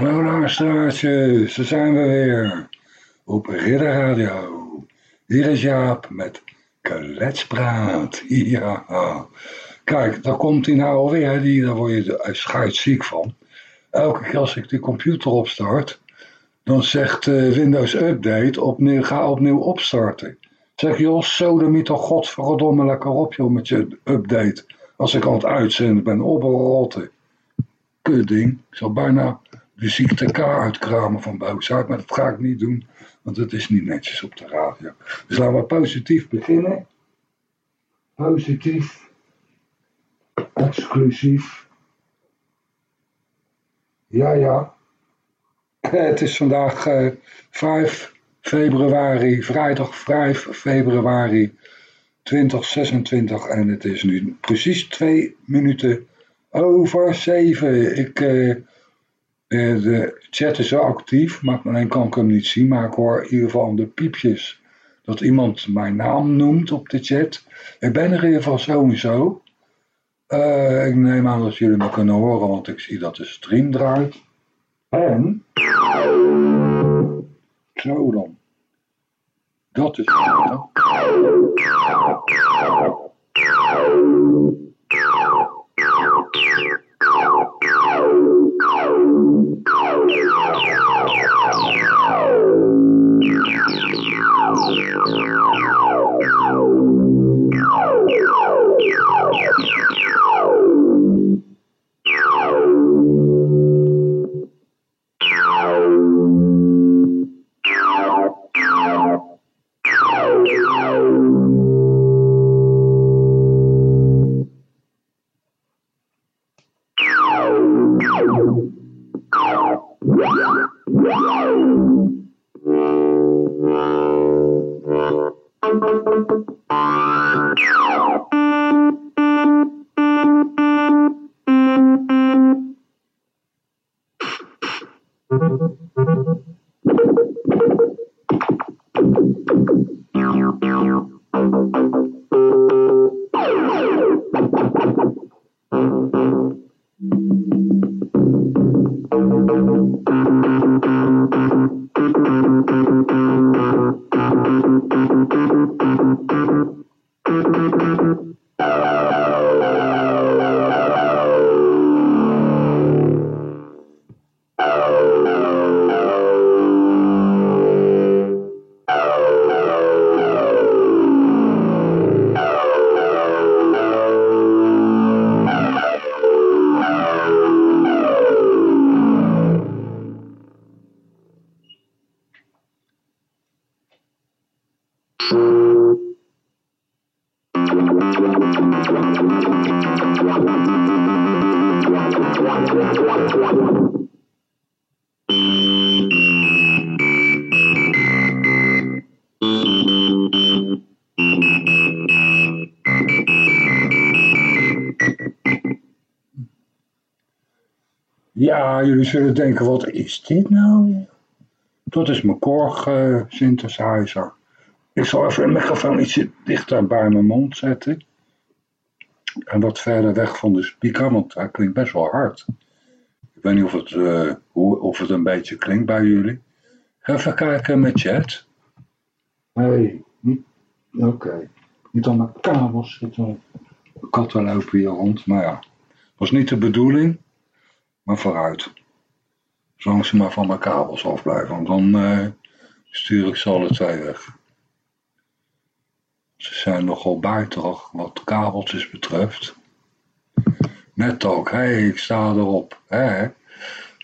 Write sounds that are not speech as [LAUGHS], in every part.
Hallo luisteraartjes, daar zijn we weer. Op Ridder Radio. Hier is Jaap met Kletspraat. [LAUGHS] Ja. Kijk, daar komt hij nou alweer. Die, daar word je scheidsziek van. Elke keer als ik de computer opstart, dan zegt uh, Windows Update, opnieuw, ga opnieuw opstarten. Zeg joh, sodemiet toch godverdomme lekker op joh met je update. Als ik aan het uitzenden ben, opgerotten. Kut ding. Ik zal bijna de ziekte K uitkramen van boosheid, maar dat ga ik niet doen, want het is niet netjes op de radio. Dus laten we positief beginnen. Positief. Exclusief. Ja, ja. Het is vandaag uh, eh, 5 februari, vrijdag 5 februari 2026 en het is nu precies twee minuten over zeven. Ik, uh, de chat is wel actief, maar alleen kan ik hem niet zien, maar ik hoor in ieder geval de piepjes dat iemand mijn naam noemt op de chat. Ik ben er in ieder geval sowieso. Uh, ik neem aan dat jullie me kunnen horen, want ik zie dat de stream draait. En... Zo dan. Dat is het. Thank you. Jullie zullen denken, wat is dit nou? Dat is mijn Korg uh, synthesizer. Ik zal even een microfoon ietsje dichter bij mijn mond zetten. En wat verder weg van de speaker, want hij klinkt best wel hard. Ik weet niet of het, uh, hoe, of het een beetje klinkt bij jullie. Even kijken met chat. Nee, niet. Oké. Niet aan mijn kabels zitten. Katten lopen hier rond, maar ja. Was niet de bedoeling, maar vooruit. Zolang ze maar van mijn kabels afblijven, want dan uh, stuur ik ze alle twee weg. Ze zijn nogal buitenig wat kabeltjes betreft. Net ook, hé, hey, ik sta erop. Hè?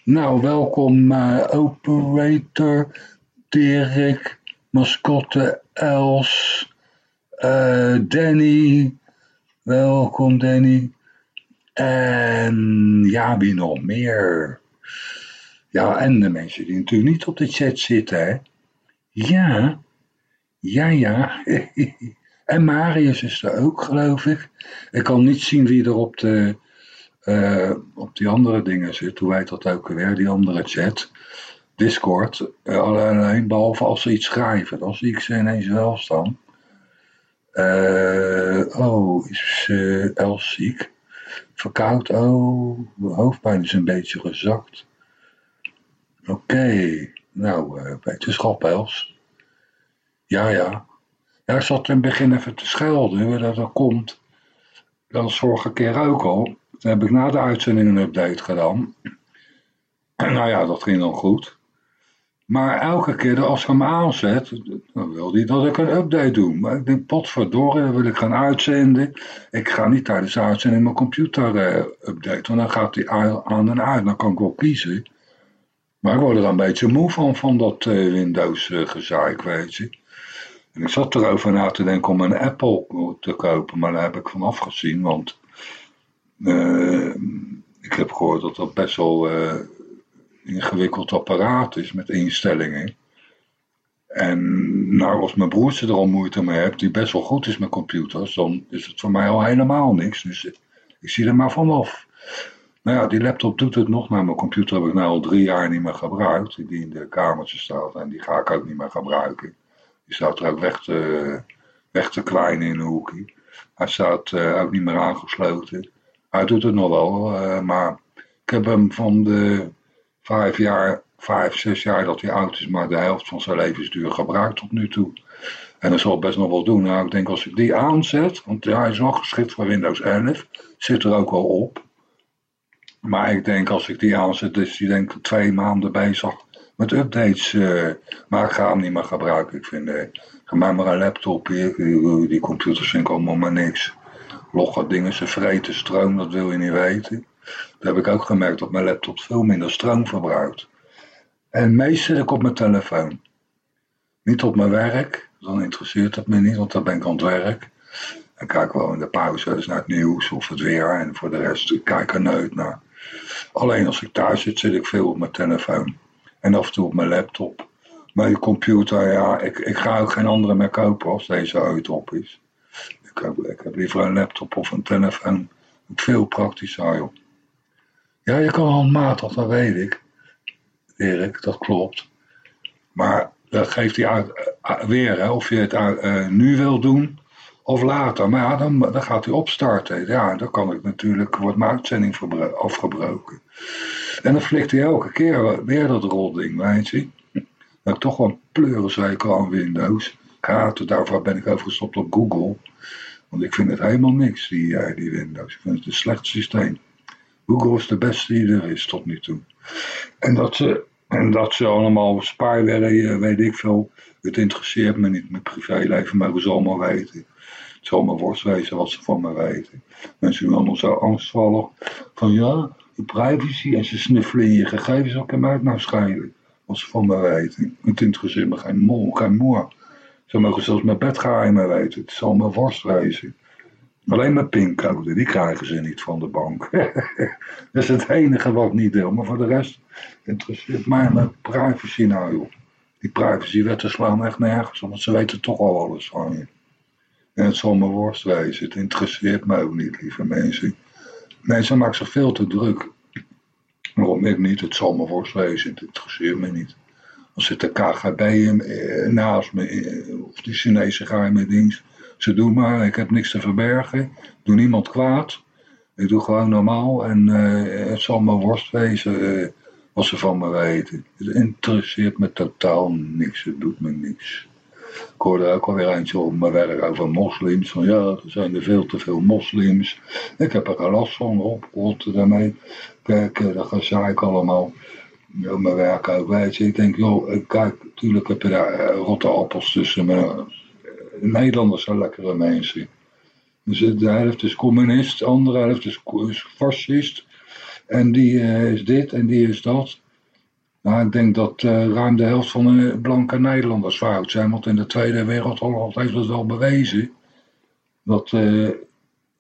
Nou, welkom uh, operator, Dirk, mascotte Els, uh, Danny. Welkom Danny. En ja, wie nog meer? Ja, en de mensen die natuurlijk niet op de chat zitten, hè. Ja, ja, ja. [LAUGHS] en Marius is er ook, geloof ik. Ik kan niet zien wie er op, de, uh, op die andere dingen zit. Hoe heet dat ook weer, die andere chat. Discord. Uh, alleen behalve als ze iets schrijven. Dan zie ik ze ineens wel staan. Uh, oh, is Els ziek? Verkoud, oh, mijn hoofdpijn is een beetje gezakt. Oké, nou, een beetje schapels. Ja, ja. Ja, ik zat in het begin even te schelden, hoe dat dat komt. Dat was vorige keer ook al. Toen heb ik na de uitzending een update gedaan. [CLEARS THROAT] nou ja, dat ging dan goed. Maar elke keer als ik hem aanzet, dan wil hij dat ik een update doe. Maar ik denk, potverdorie, dan wil ik gaan uitzenden. Ik ga niet tijdens de uitzending mijn computer uh, updaten, want dan gaat hij aan en uit. Dan kan ik wel kiezen. Maar ik word er een beetje moe van, van dat uh, Windows uh, weet je. En ik zat erover na te denken om een Apple te kopen, maar daar heb ik van afgezien, want ik heb gehoord dat dat best wel ingewikkeld apparaat is met instellingen. En nou, als mijn broertje er al moeite mee heeft, die best wel goed is met computers, dan is het voor mij al helemaal niks. Dus ik zie er maar vanaf. Nou ja, die laptop doet het nog, maar mijn computer heb ik nu al drie jaar niet meer gebruikt. Die in de kamertje staat en die ga ik ook niet meer gebruiken. Die staat er ook weg te, weg te in een hoekje. Hij staat uh, ook niet meer aangesloten. Hij doet het nog wel, uh, maar ik heb hem van de vijf jaar, vijf, zes jaar dat hij oud is, maar de helft van zijn levensduur gebruikt tot nu toe. En dat zal best nog wel doen. Nou, ik denk als ik die aanzet, want hij is wel geschikt voor Windows 11, zit er ook wel op. Maar ik denk als ik die aanzet, dus die denk twee maanden bezig met updates. Uh, maar ik ga hem niet meer gebruiken. Ik vind, uh, ga maar een laptop die, die computers vind ik allemaal maar niks. Logge dingen, ze vreten stroom, dat wil je niet weten. Dat heb ik ook gemerkt dat mijn laptop veel minder stroom verbruikt. En meest zit ik op mijn telefoon. Niet op mijn werk, dan interesseert het me niet, want dan ben ik aan het werk. En kijk wel in de pauze naar het nieuws of het weer. En voor de rest ik kijk er nooit naar. Alleen als ik thuis zit, zit ik veel op mijn telefoon. En af en toe op mijn laptop. Mijn computer, ja, ik, ik ga ook geen andere meer kopen als deze ooit op is. Ik heb, ik heb liever een laptop of een telefoon. Veel praktischer, joh. Ja, je kan handmatig, dat weet ik. Erik, dat klopt. Maar dat geeft hij uit, uh, weer, hè, of je het uh, nu wil doen of later. Maar ja, dan, dan gaat hij opstarten. Ja, dan kan ik natuurlijk, wordt mijn uitzending afgebroken. En dan flikt hij elke keer weer dat rolding, weet je. Dat toch wel een pleurenzeker aan Windows. Kaarten, daarvoor ben ik overgestapt op Google. Want ik vind het helemaal niks, die, die Windows. Ik vind het een slecht systeem. Google is de beste die er is tot nu toe. En dat ze, en dat ze allemaal spyware, weet ik veel. Het interesseert me niet. Mijn privéleven mogen ze allemaal weten. Het zal me worst wezen wat ze van me weten. Mensen zijn allemaal zo angstvallig. Van ja, de privacy en ze snuffelen in je gegevens. ook hem uit nou schijnen. Wat ze van me weten. Het interesseert me geen mol, geen moer. Ze mogen zelfs mijn bedgeheimen weten. Het zal me worst wezen. Alleen mijn pincode, die krijgen ze niet van de bank. [LAUGHS] dat is het enige wat niet deel. Maar voor de rest interesseert mij mijn privacy nou joh. Die privacywetten slaan echt nergens, want ze weten toch al alles van je. En het zal wezen. Het interesseert mij ook niet, lieve mensen. Mensen maken zich veel te druk. Waarom ik niet? Het zal me worst wezen. Het interesseert me niet. Als zit de KGB eh, naast me, eh, of die Chinese geheime dienst ze doen maar, ik heb niks te verbergen. Ik doe niemand kwaad. Ik doe gewoon normaal en uh, het zal me worst wezen wat ze van me weten. Het interesseert me totaal niks, het doet me niks. Ik hoorde ook alweer eentje op mijn werk over moslims. Van ja, er zijn er veel te veel moslims. Ik heb er geen last van, op, rot daarmee. Kijk, uh, dat ga ik allemaal. Mijn werk ook, je. Ik denk, joh, kijk, natuurlijk heb je daar rotte appels tussen me Nederlanders zijn lekkere mensen. Dus de helft is communist, de andere helft is, fascist. En die uh, is dit en die is dat. Nou, ik denk dat uh, ruim de helft van de blanke Nederlanders fout zijn. Want in de Tweede Wereldoorlog heeft het wel bewezen. Dat, uh,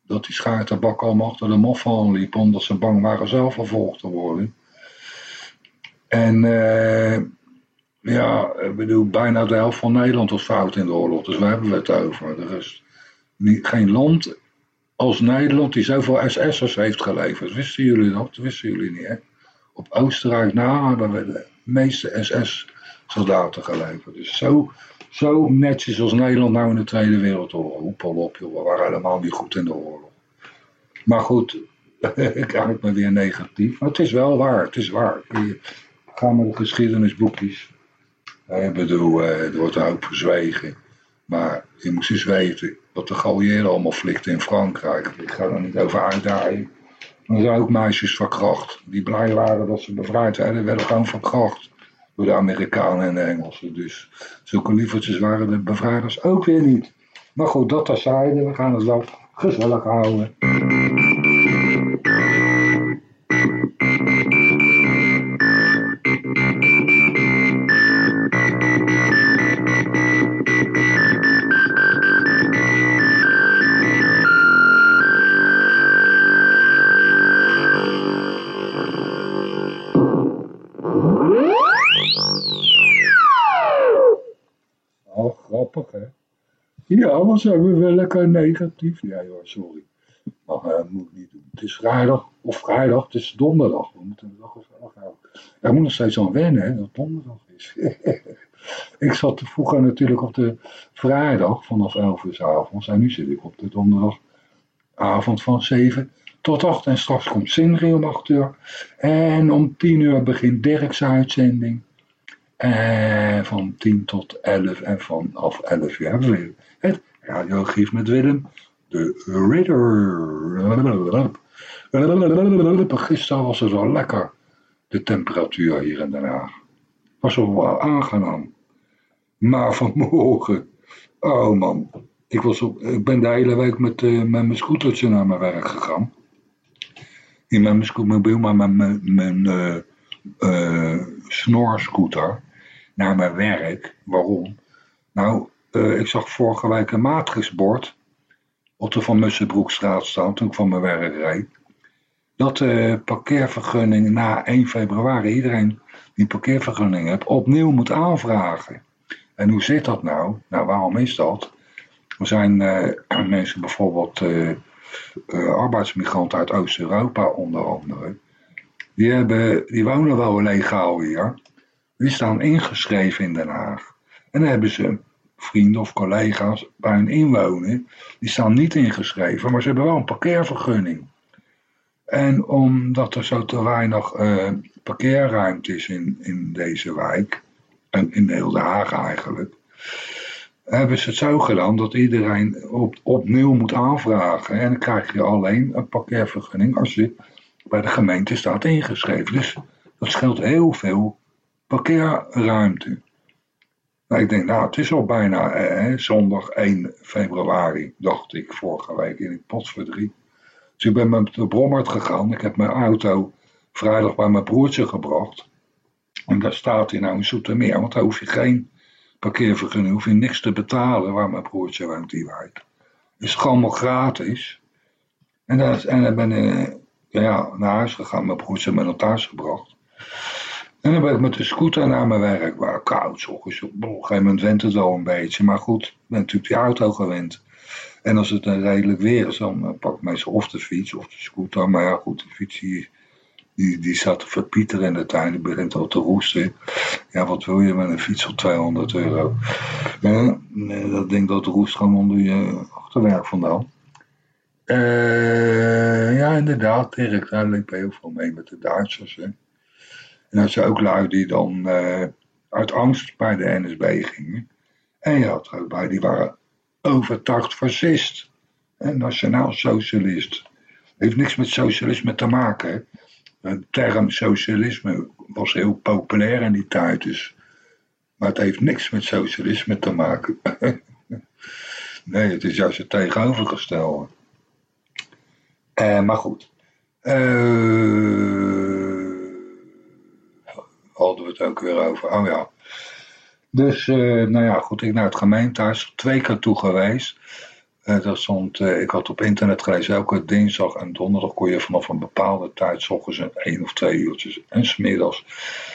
dat die schaartabak allemaal achter de moffen aanliep. Omdat ze bang waren zelf vervolgd te worden. En ja, ik bedoel, bijna de helft van Nederland was fout in de oorlog. Dus waar hebben we het over? Er is niet, geen land als Nederland die zoveel SS'ers heeft geleverd. Wisten jullie dat? Wisten jullie niet, hè? Op Oostenrijk na hebben we de meeste SS-soldaten geleverd. Dus zo, zo netjes als Nederland nou in de Tweede Wereldoorlog. Hoepel op, joh. We waren helemaal niet goed in de oorlog. Maar goed, [LAUGHS] ik raak me weer negatief. Maar het is wel waar, het is waar. ga maar de geschiedenisboekjes. Ik bedoel, er wordt een hoop verzwegen. Maar je moest eens weten wat de Galliëren allemaal flikten in Frankrijk. Ik ga er niet over uitdaaien. Er zijn ook meisjes verkracht. Die blij waren dat ze bevrijd werden, werden gewoon verkracht. Door de Amerikanen en de Engelsen. Dus zulke lievertjes waren de bevrijders ook weer niet. Maar goed, dat terzijde. We gaan het wel gezellig houden. Zijn we wel lekker negatief. Ja joh, sorry. Maar uh, moet ik niet doen. Het is vrijdag, of vrijdag, het is donderdag. We moeten het wel gezellig houden. Ja, moet nog steeds aan wennen, hè, dat donderdag is. [LAUGHS] ik zat vroeger natuurlijk op de vrijdag vanaf 11 uur s avonds. En nu zit ik op de donderdagavond van 7 tot 8. En straks komt Sindri om 8 uur. En om 10 uur begint Dirk's uitzending. En van 10 tot 11 en vanaf 11 uur hebben we het radioarchief met Willem. De Ridder. Gisteren was het wel lekker. De temperatuur hier in Den Haag. Was wel aangenaam. Maar vanmorgen. Oh man. Ik, was op, ik ben de hele week met, uh, met mijn scootertje naar mijn werk gegaan. In mijn scootmobiel, maar met mijn, mijn uh, uh, snorscooter naar mijn werk. Waarom? Nou, uh, ik zag vorige week een matrixbord op de Van Mussenbroekstraat staan toen ik van mijn werk reed. Dat de parkeervergunning na 1 februari iedereen die parkeervergunning heeft opnieuw moet aanvragen. En hoe zit dat nou? Nou, waarom is dat? Er zijn uh, [CLEARS THROAT] mensen bijvoorbeeld uh, arbeidsmigranten uit Oost-Europa onder andere. Die, hebben, die wonen wel legaal hier. Die staan ingeschreven in Den Haag. En hebben ze vrienden of collega's bij hun inwonen. Die staan niet ingeschreven, maar ze hebben wel een parkeervergunning. En omdat er zo te weinig uh, parkeerruimte is in, in deze wijk, en in heel Den Haag eigenlijk, hebben ze het zo gedaan dat iedereen op, opnieuw moet aanvragen. En dan krijg je alleen een parkeervergunning als je bij de gemeente staat ingeschreven. Dus dat scheelt heel veel parkeerruimte. Nou, ik denk, nou, het is al bijna eh, zondag 1 februari, dacht ik vorige week in het potverdriet. Dus ik ben met de Brommert gegaan. Ik heb mijn auto vrijdag bij mijn broertje gebracht. En daar staat hij nou in Zoetermeer, want daar hoef je geen parkeervergunning, hoef je niks te betalen waar mijn broertje woont die. Het is allemaal gratis. En, en dan ben ik ja, naar huis gegaan, mijn broertje me naar thuis gebracht. En dan ben ik met de scooter naar mijn werk. Waar koud, zo. Op een gegeven moment went het wel een beetje. Maar goed, ik ben natuurlijk die auto gewend. En als het een redelijk weer is, dan eh, pak ik meestal of de fiets of de scooter. Maar ja, goed, de fiets die, die, die zat te verpieteren in de tuin. Die begint al te roesten. Ja, wat wil je met een fiets op 200 euro? Ja, dat ding dat roest gewoon onder je achterwerk vandaan. Uh, ja, inderdaad, Dirk, daar liep heel veel mee met de Duitsers. Hè. En dat zijn ook lui die dan uh, uit angst bij de NSB gingen. En je had er ook bij, die waren overtuigd fascist. En nationaal socialist. Heeft niks met socialisme te maken. De term socialisme was heel populair in die tijd. Dus. Maar het heeft niks met socialisme te maken. [LAUGHS] nee, het is juist het tegenovergestelde. Uh, maar goed. Uh, hadden we het ook weer over. Oh ja. Dus, uh, nou ja, goed, ik naar het gemeentehuis twee keer toe geweest. Uh, dat stond, uh, ik had op internet gelezen, elke dinsdag en donderdag kon je vanaf een bepaalde tijd, s ochtends één of twee uurtjes en smiddags,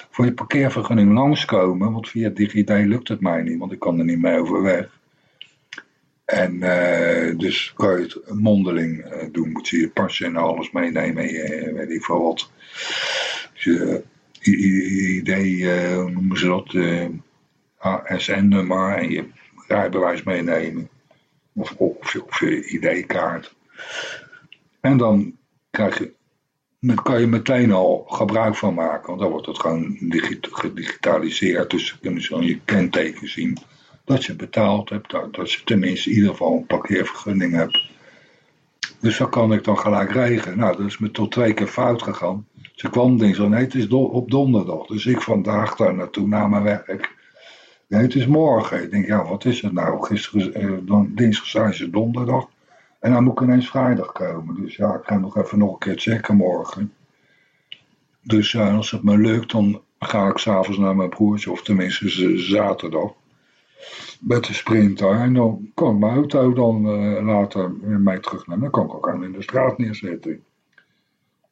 voor je parkeervergunning langskomen. Want via DigiD lukt het mij niet, want ik kan er niet mee overweg. En dus kan je het mondeling doen, moet je je pasje en alles meenemen, weet ik veel wat. Dus je idee, uh, hoe noemen ze dat, eh, ASN-nummer en je rijbewijs meenemen. Of, of, je ID-kaart. En dan krijg je daar kan je meteen al gebruik van maken. Want dan wordt het gewoon gedigitaliseerd. Dus je kunt zo je kenteken zien dat je betaald hebt. Dat, dat je tenminste in ieder geval een parkeervergunning hebt. Dus dat kan ik dan gelijk regelen. Nou, dat is me tot twee keer fout gegaan. Ze kwam dinsdag, nee het is op donderdag. Dus ik vandaag daar naartoe naar mijn werk. Nee, het is morgen. Ik denk, ja, wat is het nou? Gisteren, eh, dan, dinsdag zei ze donderdag. En dan moet ik ineens vrijdag komen. Dus ja, ik ga nog even nog een keer checken morgen. Dus als het me lukt, dan ga ik s'avonds naar mijn broertje. Of tenminste zaterdag. Met de sprinter. En dan kan mijn auto dan uh, later mee terugnemen. Dan kan ik ook aan in de straat neerzetten.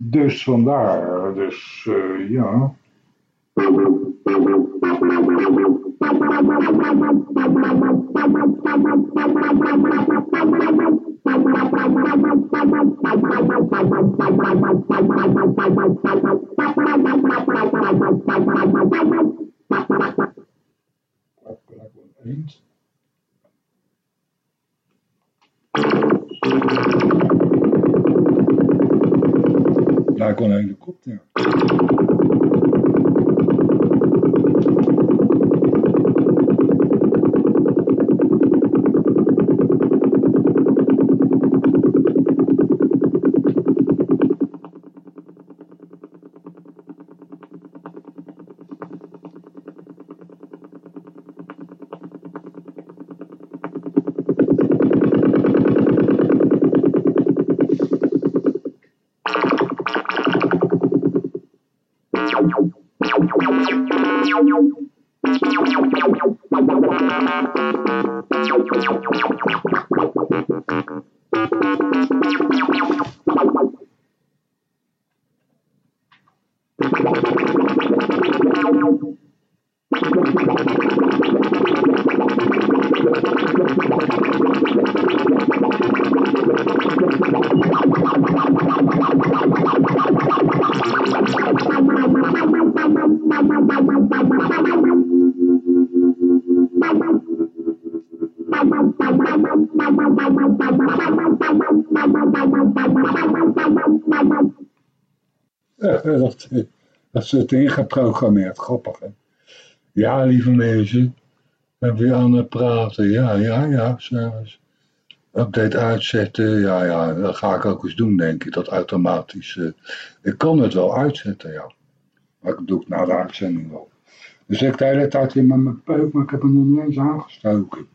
Dus vandaar. Dus uh, ja. Lijkt wel een helikopter. Meow, meow, meow. Het ingeprogrammeerd. Grappig, hè? Ja, lieve mensen. Ben weer aan het praten. Ja, ja, ja. Service. Update uitzetten. Ja, ja. Dat ga ik ook eens doen, denk ik. Dat automatisch. Uh, ik kan het wel uitzetten, ja. Maar ik doe het na de uitzending wel. Dus ik de hele tijd in mijn peuk, maar ik heb hem nog niet eens aangestoken.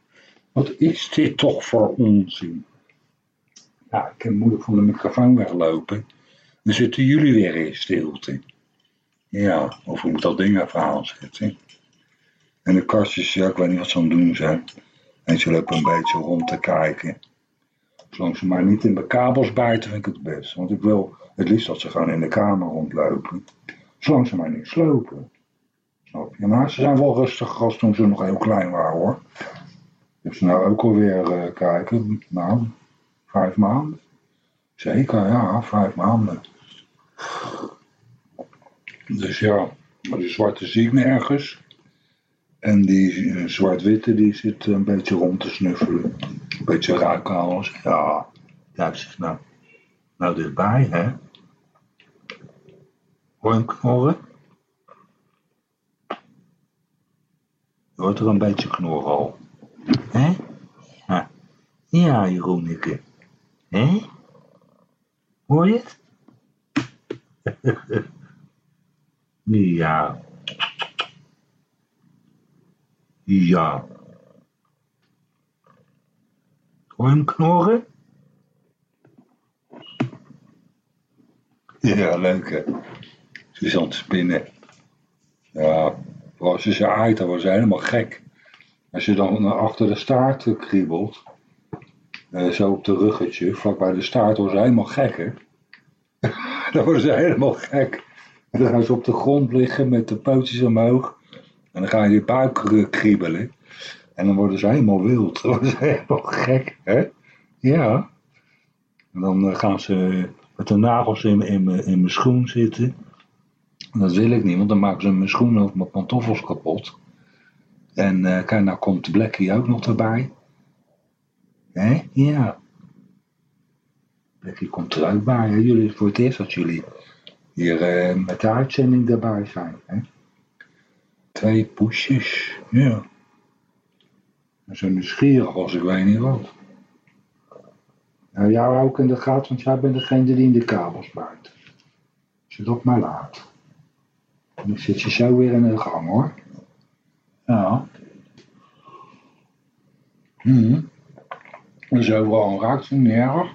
Wat is dit toch voor onzin? Ja, ik heb moeilijk van de microfoon weglopen. Dan zitten jullie weer in stilte. Ja, of hoe dat ding even aanzetten? En de kastjes, ja, ik weet niet wat ze aan het doen zijn. En ze lopen een beetje rond te kijken. Zolang ze maar niet in de kabels bijten, vind ik het best. Want ik wil het liefst dat ze gewoon in de kamer rondlopen. Zolang ze maar niet slopen. Snap je? Maar ze zijn wel rustig als toen ze nog heel klein waren hoor. Dus nou ook alweer uh, kijken. Nou, vijf maanden. Zeker, ja, vijf maanden. Dus ja, die zwarte zie ik nergens. En die eh, zwart-witte die zit een beetje rond te snuffelen. Een beetje ruiken alles. Ja, daar zit nou, nou dichtbij, hè. Hoor je hem knorren? Je hoort er een beetje knorren al. Hè? Ja, ja Jeroenike. Hè? Hoor je het? [LAUGHS] ja. Ja. Hoor je hem knorren? Ja, leuk hè. Ze is aan het spinnen. Ja, als je ze aait, dan wordt ze helemaal gek. Als je dan achter de staart kriebelt, eh, zo op de ruggetje, vlak bij de staart, wordt ze helemaal gek hè. [LAUGHS] dan worden ze helemaal gek. En dan gaan ze op de grond liggen met de pootjes omhoog. En dan ga je buik kriebelen. En dan worden ze helemaal wild. [LAUGHS] Worden ze helemaal gek, hè? Ja. En dan eh, gaan ze met de nagels in, in, in mijn schoen zitten. En dat wil ik niet, want dan maken ze mijn schoen of mijn pantoffels kapot. En uh, kijk, nou komt Blackie ook nog erbij. Hè? Ja. Blackie komt er ook bij. Jullie, voor het eerst dat jullie hier eh, met de uitzending erbij zijn. Hè? Twee poesjes, ja. Zo nieuwsgierig als ik weet niet wat. Nou, jou ook in de gaten, want jij bent degene die in de kabels buiten. Als je dat maar laat. Dan zit je zo weer in de gang hoor. Ja. Hm. Dus overal raakt niet erg.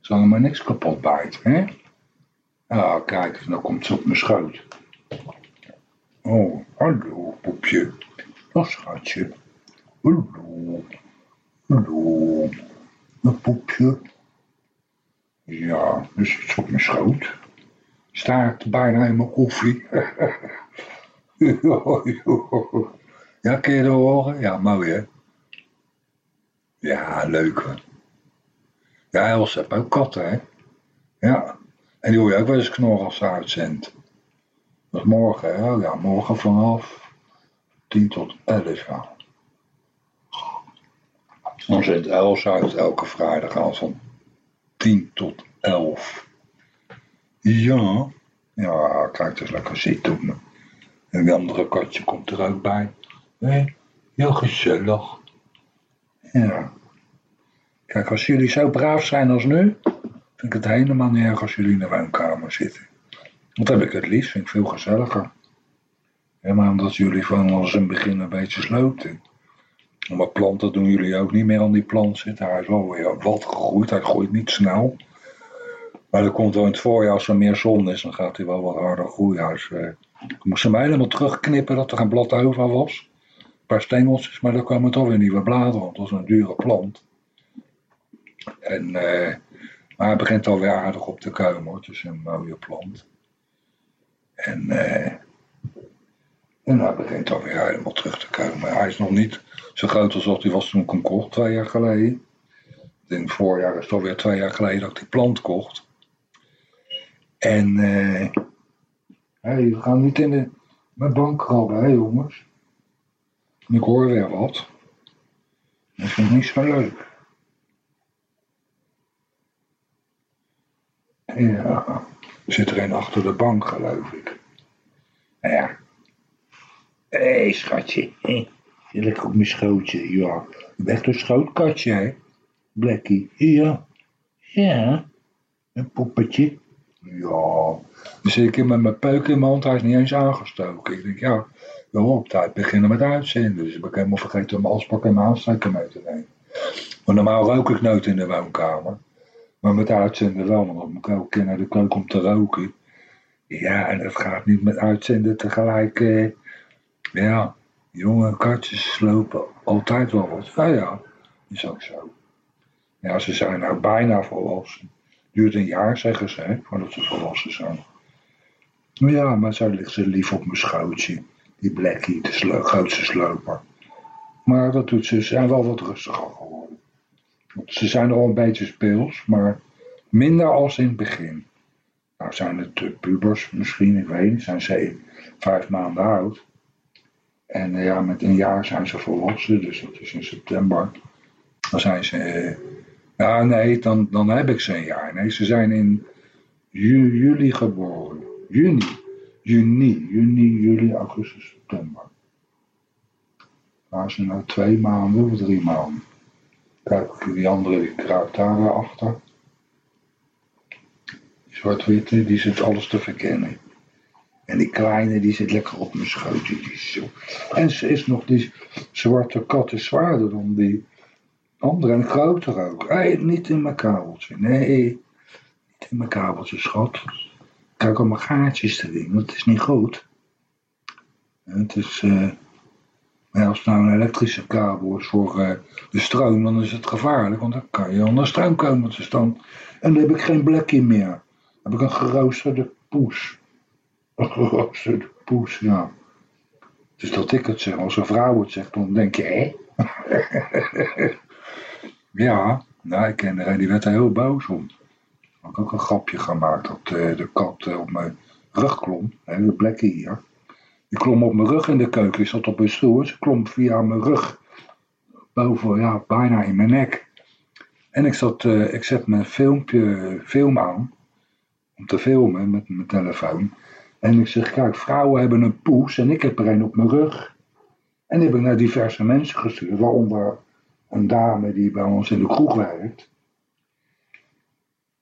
Zal er maar niks kapot bijten, hè? Ja, kijk, dan komt ze op mijn schoot. Oh, hallo, poepje. Dag, schatje. Hallo. Hallo. Een poepje. Ja, dus iets op mijn schoot. Staat bijna in mijn koffie. [LAUGHS] ja, kun je horen? Ja, mooi hè? Ja, leuk hoor. Ja, Els heeft ook katten hè? Ja. En die hoor je ook wel eens ze uitzendt. Dat is morgen? Ja, morgen vanaf 10 tot 11 ja. Dan zendt Els uit elke vrijdag van 10 tot 11. Ja, ja, kijk dus lekker zitten me. En die andere katje komt er ook bij. Nee, heel gezellig. Ja. Kijk, als jullie zo braaf zijn als nu, vind ik het helemaal niet als jullie in de woonkamer zitten. Dat heb ik het liefst, vind ik veel gezelliger. Helemaal omdat jullie van als een begin een beetje sloten. Maar planten doen jullie ook niet meer aan die plant zitten. Hij is wel weer wat gegroeid, hij groeit niet snel. Maar dat komt wel in het voorjaar als er meer zon is, dan gaat hij wel wat harder groeien. Dus, uh, ik moest helemaal terugknippen dat er een blad over was. Een paar stengeltjes, maar dan kwamen toch weer nieuwe bladeren, want dat is een dure plant. En, uh, maar hij begint alweer aardig op te komen, hoor. het is een mooie plant. En, uh, en hij begint alweer helemaal terug te komen. Hij is nog niet zo groot als wat hij was toen ik hem kocht, twee jaar geleden. In het voorjaar is het alweer twee jaar geleden dat ik plant kocht. En uh, hey, niet in de, mijn bank krabben, hè jongens. Ik hoor weer wat. Dat vind ik niet zo leuk. Ja, zit er een achter de bank, geloof ik. Nou ja. Hé, hey, schatje. Hey. Lekker op mijn schootje. Ja, je echt een schootkatje, hè? Blackie. Ja. Ja. Een poppetje. Ja. Dan zit ik met mijn peuk in mijn hand. Hij is niet eens aangestoken. Ik denk, ja, we op tijd beginnen met uitzenden. Dus ik ben helemaal vergeten om mijn aspak en mijn aansteker mee te nemen. Maar normaal rook ik nooit in de woonkamer. Maar met uitzenden wel, want dan moet ik elke naar de keuken om te roken. Ja, en dat gaat niet met uitzenden tegelijk. Eh, ja, jonge katjes slopen altijd wel wat. Ja, ja, is ook zo. Ja, ze zijn nou bijna volwassen. Duurt een jaar, zeggen ze, voordat ze volwassen zijn. Ja, maar zo ligt ze lief op mijn schootje. Die Blackie, de grootste sloper. Maar dat doet ze, ze zijn wel wat rustiger geworden. Ze zijn al een beetje speels, maar minder als in het begin. Nou zijn het de pubers misschien, ik weet niet, zijn ze vijf maanden oud. En uh, ja, met een jaar zijn ze volwassen, dus dat is in september. Dan zijn ze, uh, ja nee, dan, dan heb ik ze een jaar. Nee, ze zijn in ju juli geboren. Juni, juni, juni, juli, augustus, september. Waar ze nou twee maanden of drie maanden. Kijk, die andere kruipt daar weer achter. Zwart-witte, die zit alles te verkennen. En die kleine, die zit lekker op mijn schootje. Die zo. En ze is nog, die zwarte kat is zwaarder dan die andere en groter ook. Hey, niet in mijn kabeltje. Nee, niet in mijn kabeltje, schat. Kijk op mijn gaatjes erin, want het is niet goed. Het is... Uh, als het nou een elektrische kabel is voor uh, de stroom, dan is het gevaarlijk, want dan kan je onder stroom komen te staan. En dan heb ik geen blekje meer. Dan heb ik een geroosterde poes. Een geroosterde poes, ja. Dus dat ik het zeg, als een vrouw het zegt, dan denk je, hé? [LAUGHS] ja, nou, ik ken er die werd er heel boos om. Ik had ook een grapje gemaakt dat de kat uh, op mijn rug klom, hè, de blekje hier. Die klom op mijn rug in de keuken. Ik zat op een stoel. Ze klom via mijn rug. Boven, ja, bijna in mijn nek. En ik, zat, uh, ik zet mijn filmpje, film aan. om te filmen met mijn telefoon. En ik zeg, kijk, vrouwen hebben een poes en ik heb er een op mijn rug. En die heb ik naar diverse mensen gestuurd, waaronder een dame die bij ons in de kroeg werkt.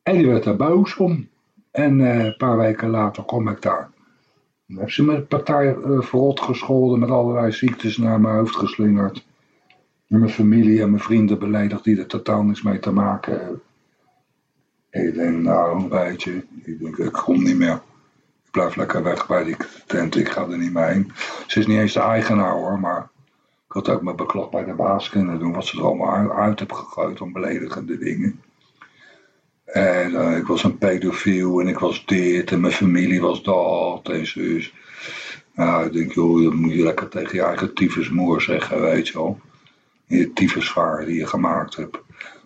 En die werd daar boos om. En uh, een paar weken later kom ik daar. Heb ze me partij uh, verrot gescholden, met allerlei ziektes naar mijn hoofd geslingerd. Mijn familie en mijn vrienden beledigd die er totaal niks mee te maken hebben. Ik denk, nou, een beetje. Ik denk, ik kom niet meer. Ik blijf lekker weg bij die tent, ik ga er niet mee heen. Ze is niet eens de eigenaar hoor, maar ik had ook me beklacht bij de baas kunnen doen wat ze er allemaal uit heb gegooid om beledigende dingen. En uh, ik was een pedofiel en ik was dit en mijn familie was dat en zus. Nou, ik denk, joh, dat moet je lekker tegen je eigen tyfusmoer zeggen, weet je wel. Je tyfusvaar die je gemaakt hebt.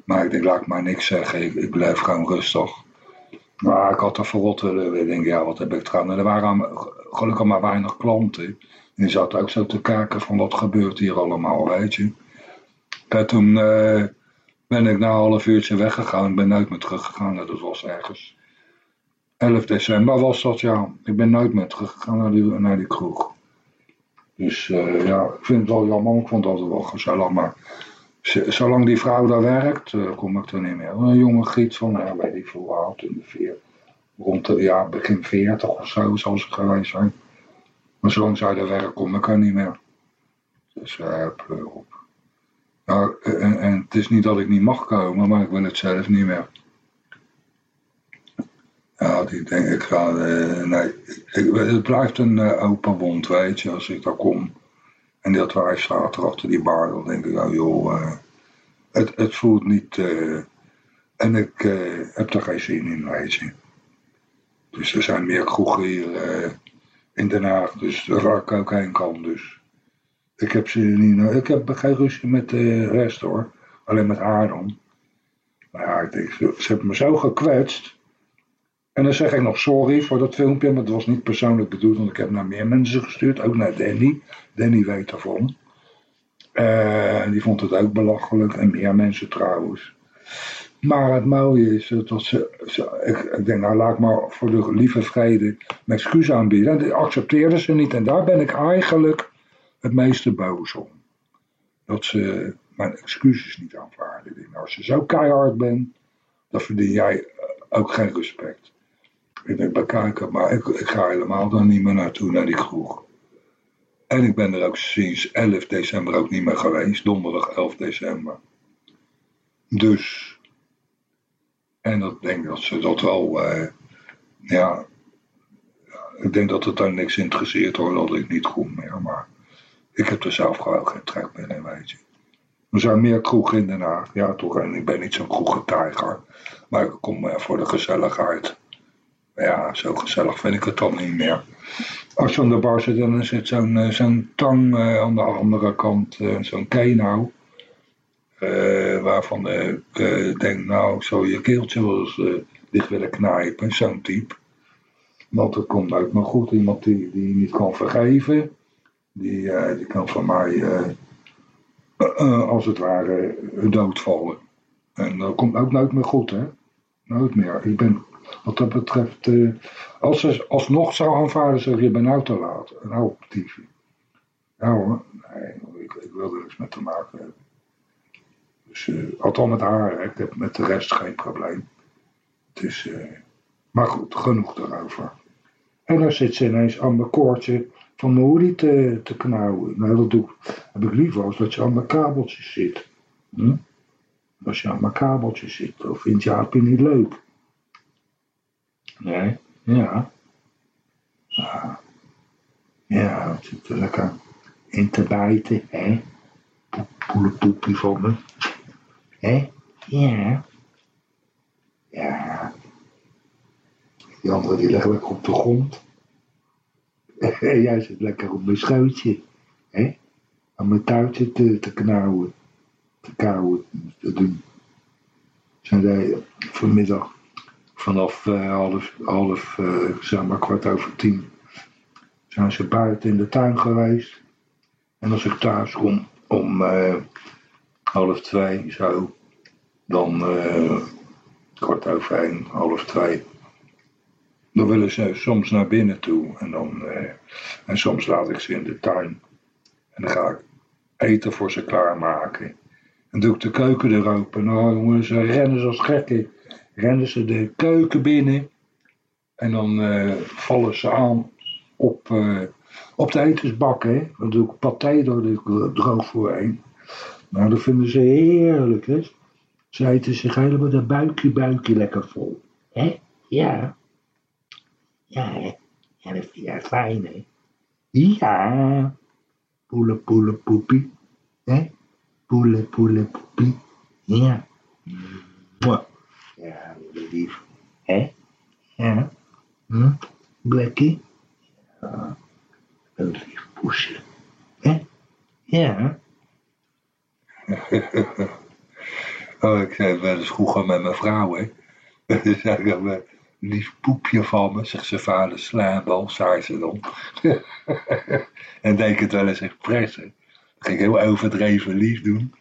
Maar ik denk, laat ik maar niks zeggen, ik, blijf gewoon rustig. Maar ik had er verrot willen. Ik denk, ja, wat heb ik gedaan? En er waren gelukkig maar weinig klanten. En die zaten ook zo te kijken van wat gebeurt hier allemaal, weet je. En toen uh, ben ik na een half uurtje weggegaan. Ik ben nooit meer teruggegaan. Dat was ergens 11 december was dat, ja. Ik ben nooit meer teruggegaan naar die, naar die kroeg. Dus uh, ja, ik vind het wel jammer. Ik vond altijd wel gezellig. Maar zolang die vrouw daar werkt, uh, kom ik er niet meer. Een jonge giet van, ja, weet ik veel oud, in de veer, rond de, ja, begin 40 of zo zal ze geweest zijn. Maar zolang zij daar werkt, kom ik er niet meer. Dus uh, pleur op. Nou, en, en, het is niet dat ik niet mag komen, maar ik wil het zelf niet meer. Ja, die denk ik ga, uh, nee, het blijft een uh, open wond, weet je, als ik daar kom. En dat wijf staat er achter die bar, dan denk ik, oh joh, uh, het, het voelt niet, en ik heb er geen zin in, weet je. Dus er zijn meer kroegen hier in Den Haag, dus waar ik ook heen kan, dus. Ik heb ze niet, ik heb geen ruzie met de rest hoor. Alleen met haar dan. Maar ja, ik denk, ze hebben me zo gekwetst. En dan zeg ik nog sorry voor dat filmpje, maar het was niet persoonlijk bedoeld, want ik heb naar meer mensen gestuurd, ook naar Danny. Danny weet ervan. Uh, die vond het ook belachelijk en meer mensen trouwens. Maar het mooie is dat ze, ik, denk nou laat ik maar voor de lieve vrede mijn excuus aanbieden. En die accepteerden ze niet en daar ben ik eigenlijk het meeste boos om. Dat ze mijn excuses niet aanvaarden. Als je zo keihard bent, dan verdien jij ook geen respect. Ik denk, bekijken, maar ik, ik ga helemaal dan niet meer naartoe, naar die kroeg. En ik ben er ook sinds 11 december ook niet meer geweest, donderdag 11 december. Dus, en dat denk dat ze dat wel, eh, ja, ik denk dat het dan niks interesseert hoor, dat ik niet goed meer, maar ik heb er zelf gewoon geen trek meer in, weet je. Er zijn meer kroegen in Den Haag. Ja, toch. En ik ben niet zo'n kroegentijger. Maar ik kom uh, voor de gezelligheid. Ja, zo gezellig vind ik het dan niet meer. Als je aan de bar zit, dan zit zo'n uh, zo'n tang uh, aan de andere kant. zo'n kenau. waarvan ik denk, nou, zou je keeltje wel eens dicht willen knijpen. Zo'n type. Want het komt uit me goed. Iemand die, die niet kan vergeven die, uh, die kan van mij uh, uh, als het ware doodvallen. En dat komt ook nooit meer goed, hè? Nooit meer. Ik ben, wat dat betreft, als ze alsnog zou aanvaarden, zeg je, ben nou te laat. Nou, tiefje. Ja hoor, nee, ik, wil er niks met te maken hebben. Dus, althans met haar, ik heb met de rest geen probleem. Het is, maar goed, genoeg daarover. En dan zit ze ineens aan mijn koordje van mijn hoodie te, te knauwen. Nou, dat doe, heb ik liever als dat je aan mijn kabeltjes zit. Hm? Als je aan mijn kabeltjes zit, vind je Jaapie niet leuk? Nee, ja. Ja, het zit er lekker in te bijten, hè? Poelenpoepie van me. Hè? Ja. Ja. Die andere die leggen lekker op de grond. [LAUGHS] Jij zit lekker op mijn schuitje. Hè? Aan mijn touwtje te, te knauwen. Te kauwen. Te doen. Zijn zij vanmiddag vanaf uh, half, half uh, zeg maar kwart over tien. Zijn ze buiten in de tuin geweest. En als ik thuis kom om uh, half twee zo. Dan kwart over één, half twee Dan willen ze soms naar binnen toe. En, dan, eh, en soms laat ik ze in de tuin. En dan ga ik eten voor ze klaarmaken. En doe ik de keuken er open. Nou jongens, ze rennen als gekken. Rennen ze de keuken binnen. En dan eh, vallen ze aan op, eh, op de etensbak. Hè. Dan doe ik paté door de droog voorheen. Nou, dat vinden ze heerlijk. Hè. Ze eten zich helemaal de buikje, buikje lekker vol. Hè? Ja. Ja, hè? Ja, dat vind jij fijn, hè? Ja. Poele, poele, poepie. Hè? Poele, poele, poepie. Ja. Mwah. Ja, lief. Hè? Ja. Hm? Blekkie? Ja. Een lief poesje. Hè? Ja. [LAUGHS] oh, ik zei wel eens vroeger met mijn vrouw, hè. [LAUGHS] Dan zei ik een lief poepje van me, zegt zijn vader, slaanbal, zei ze dan. [LAUGHS] en deed het wel eens expres, hè. ging heel overdreven lief doen.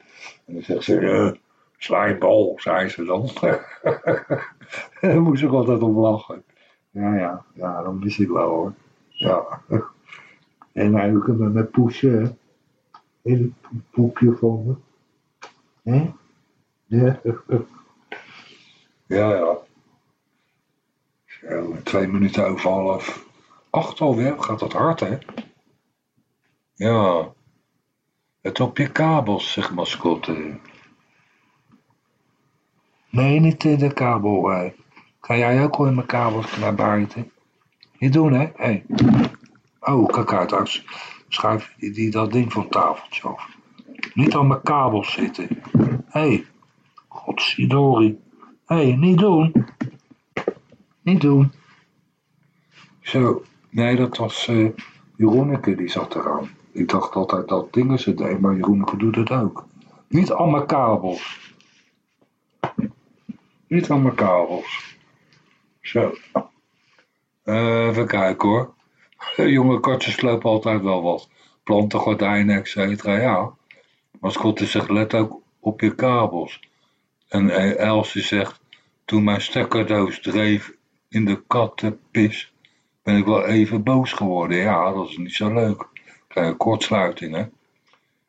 En dan zegt ze, uh, slijmbal, zei ze dan. [LAUGHS] dan moest ik altijd om lachen. Ja, ja, ja, dat wist ik wel hoor. Ja. [LAUGHS] En hij met mijn poesje, een poepje van me. Hè? Ja, ja. Zo, twee minuten over half acht alweer. Gaat dat hard, hè? Ja. Het op je kabels, zegt mascotte. Nee, niet in de kabel. Hè. Ga jij ook al in mijn kabels naar buiten? Niet doen, hè? Hey. Oh, kijk uit. Schuif die, dat ding van tafeltje af. Niet aan mijn kabels zitten. Hé, hey. godzidori. Hé, hey, niet doen. Niet doen. Zo, nee, dat was uh, Jeroeneke die zat eraan. Ik dacht altijd dat dingen ze deed, maar Jeroeneke doet het ook. Niet mijn kabels. Niet mijn kabels. Zo. Uh, even kijken hoor. Jonge katjes lopen altijd wel wat. Planten, gordijnen, et cetera, ja. Maar Schotte zegt, let ook op je kabels. En Elsie zegt, toen mijn stekkerdoos dreef in de kattenpis, ben ik wel even boos geworden. Ja, dat is niet zo leuk. Kleine kortsluiting.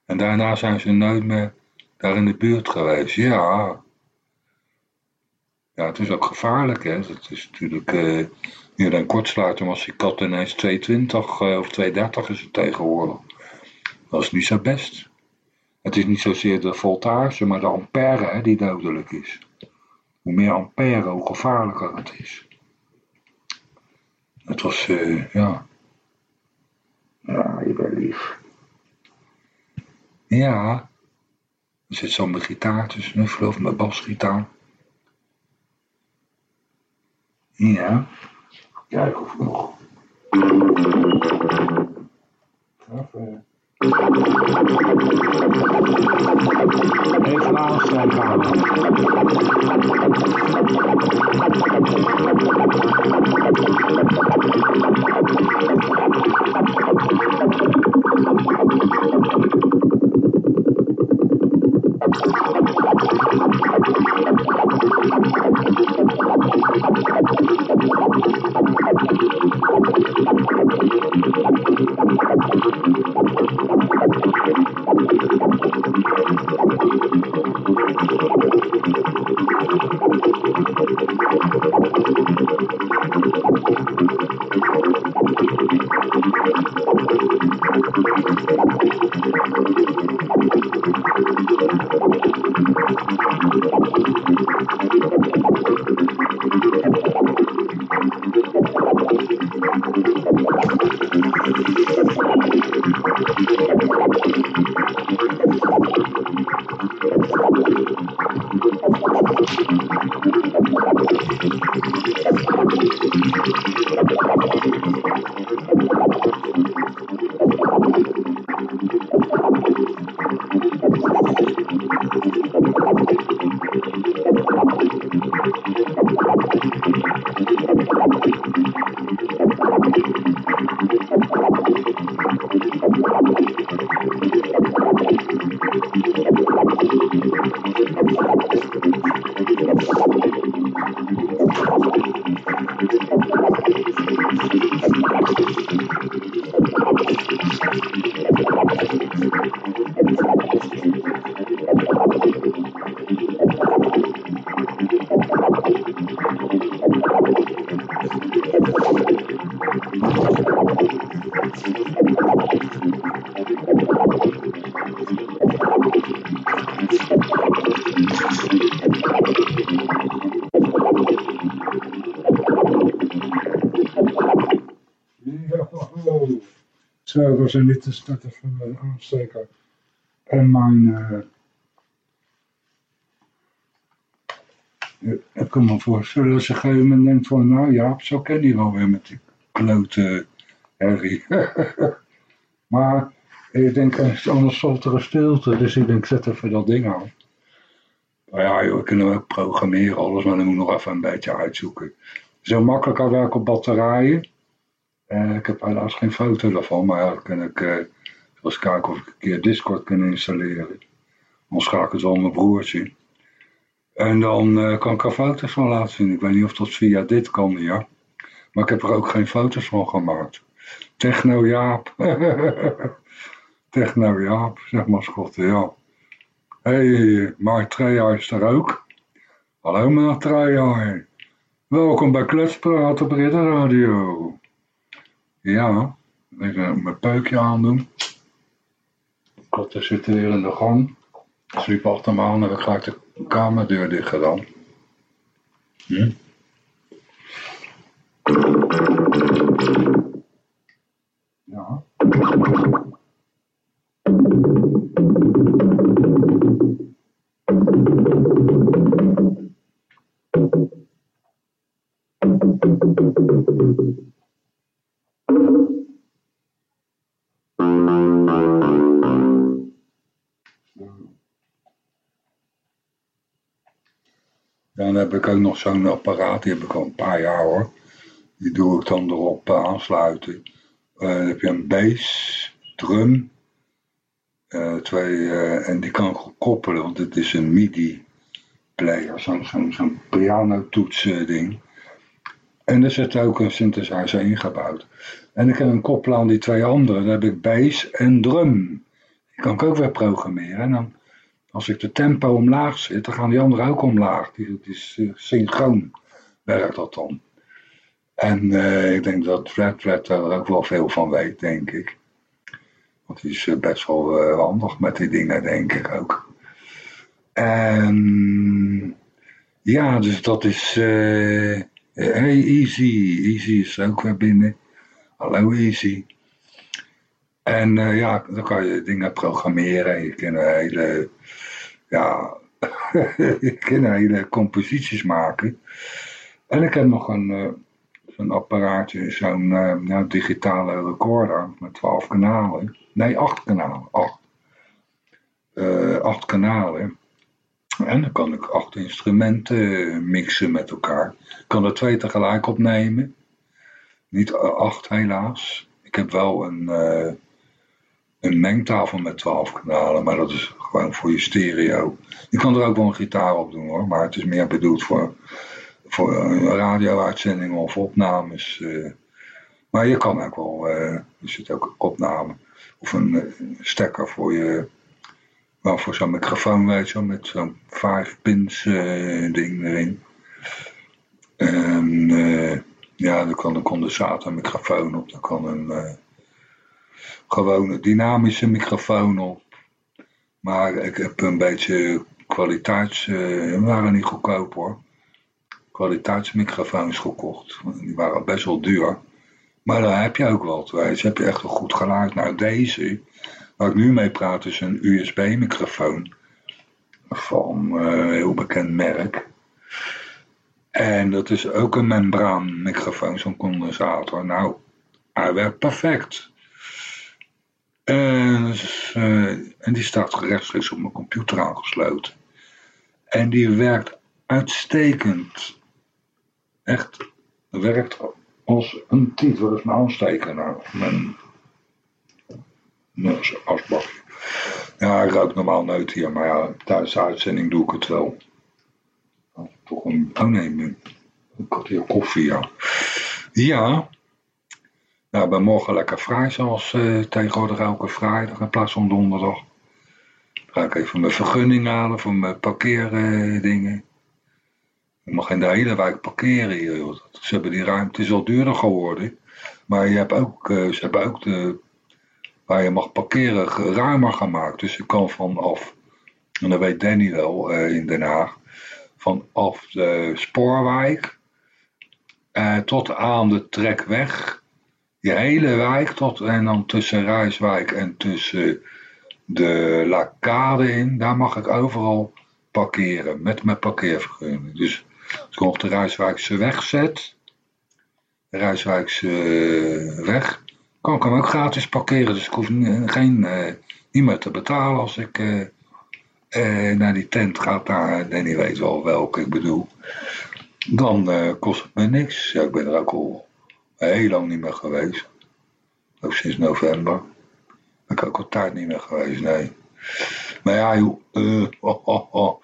En daarna zijn ze nooit meer daar in de buurt geweest. Ja. Ja, het is ook gevaarlijk, hè. Het is natuurlijk... Uh, hier een kortsluiting als die kat ineens 220 uh, of 230 is het tegenwoordig. Dat is niet zo best. Het is niet zozeer de voltage, maar de ampère hè, die dodelijk is. Hoe meer ampère, hoe gevaarlijker het is. Het was, uh, ja. Ja, je bent lief. Ja. Er zit zo'n gitaar te snuffelen of mijn basgitaar. Ja. Kijken of nog. Even. Even Thank you. Zijn niet te starten van mijn aansteker en mijn... Uh, ik kan me voorstellen dat ze een gegeven moment denkt van, nou ja, zo ken je wel weer met die klote herrie. [LAUGHS] maar ik denk, anders valt er een stilte, dus ik denk, zet even dat ding aan. Maar ja, joh, we kunnen ook programmeren, alles, maar dan moet ik nog even een beetje uitzoeken. Zo makkelijk aan werken op batterijen. Uh, ik heb helaas geen foto daarvan, maar ja, kan ik uh, eens kijken of ik een keer Discord kan installeren. Dan schakel ik wel mijn broertje. En dan uh, kan ik er foto's van laten zien. Ik weet niet of dat via dit kan, ja. Maar ik heb er ook geen foto's van gemaakt. Techno Jaap. [LAUGHS] Techno Jaap, zeg maar schotten, ja. Hey, Maartreja is er ook. Hallo Maartreja. Welkom bij Kletspraat op Ridder Radio. Ja, even mijn peukje aandoen. Katten zitten weer in de gang. Sliep achter me aan en ga ik de kamerdeur dicht gedaan. Hm? Ja. Dan heb ik ook nog zo'n apparaat, die heb ik al een paar jaar hoor. Die doe ik dan erop uh, aansluiten. Uh, dan heb je een bass, drum, uh, twee, en die kan ik koppelen, want het is een MIDI player, zo'n zo, zo pianotoets ding. En er zit ook een synthesizer ingebouwd. En ik heb een koppel aan die twee andere, dan heb ik bass en drum. Die kan ik ook weer programmeren. En dan als ik de tempo omlaag zet, dan gaan die anderen ook omlaag. Het is uh, synchroon werkt dat dan. En uh, ik denk dat Fred Fred er ook wel veel van weet, denk ik. Want hij is uh, best wel handig met die dingen, denk ik ook. En ja, dus dat is hey, easy. Easy is ook weer binnen. Hallo easy. En ja, dan kan je dingen programmeren. Je kan hele ja, [LAUGHS] ik kan hele composities maken. En ik heb nog een, uh, zo'n apparaatje, zo'n uh, ja, digitale recorder met 12 kanalen. Nee, 8 kanalen. 8. Uh, 8 kanalen. En dan kan ik acht instrumenten mixen met elkaar. Ik kan er twee tegelijk opnemen. Niet acht helaas. Ik heb wel een, een mengtafel met 12 kanalen, maar dat is gewoon voor je stereo. Je kan er ook wel een gitaar op doen hoor, maar het is meer bedoeld voor, voor radio-uitzendingen of opnames. Uh, maar je kan ook wel, uh, er zit ook opname of een uh, stekker voor je, wel voor zo'n microfoon weet je met zo'n 5 pins ding erin. En ja, er kan een condensatormicrofoon op, er kan een gewone dynamische microfoon op. Maar ik heb een beetje kwaliteits... Uh, waren niet goedkoop hoor. Kwaliteitsmicrofoons gekocht. Die waren best wel duur. Maar daar heb je ook. Weet je. Heb je echt een goed geluid. Nou deze, waar ik nu mee praat, is een USB-microfoon. Van een heel bekend merk. En dat is ook een membraanmicrofoon, zo'n condensator. Nou, hij werkt perfect. En, uh, en die staat rechtstreeks op mijn computer aangesloten. En die werkt uitstekend. Echt, werkt als een titel. Is mijn aansteker nou. Mijn nee, asbakje. Ja, ik ruik normaal nooit hier, maar ja, tijdens de uitzending doe ik het wel. Toch een, oh nee, ik had hier koffie, ja. Ja, Nou, ben morgen lekker vrij, zoals uh, tegenwoordig elke vrijdag in plaats van donderdag. Dan ga ik even mijn vergunning halen voor mijn parkeerdingen. Je mag in de hele wijk parkeren hier. Ze hebben die ruimte is al duurder geworden. Maar je hebt ook, uh, ze hebben ook de, waar je mag parkeren ruimer gemaakt. Dus je kan vanaf, en dat weet Danny wel uh, in Den Haag, vanaf de spoorwijk tot aan de trekweg. Je hele wijk tot en dan tussen Rijswijk en tussen de Lacade in. Daar mag ik overal parkeren met mijn parkeervergunning. Dus als ik op de Rijswijkse weg zet, Rijswijkse uh, weg, kan ik hem ook gratis parkeren. Dus ik hoef geen, uh, niet meer te betalen als ik naar die tent ga. Daar, Danny weet wel welke ik bedoel. Dan kost het me niks. Ja, ik ben er ook al heel lang niet meer geweest. Ook sinds november. Ben ik ook al tijd niet meer geweest, nee. Maar ja, joh. Oh, oh, oh.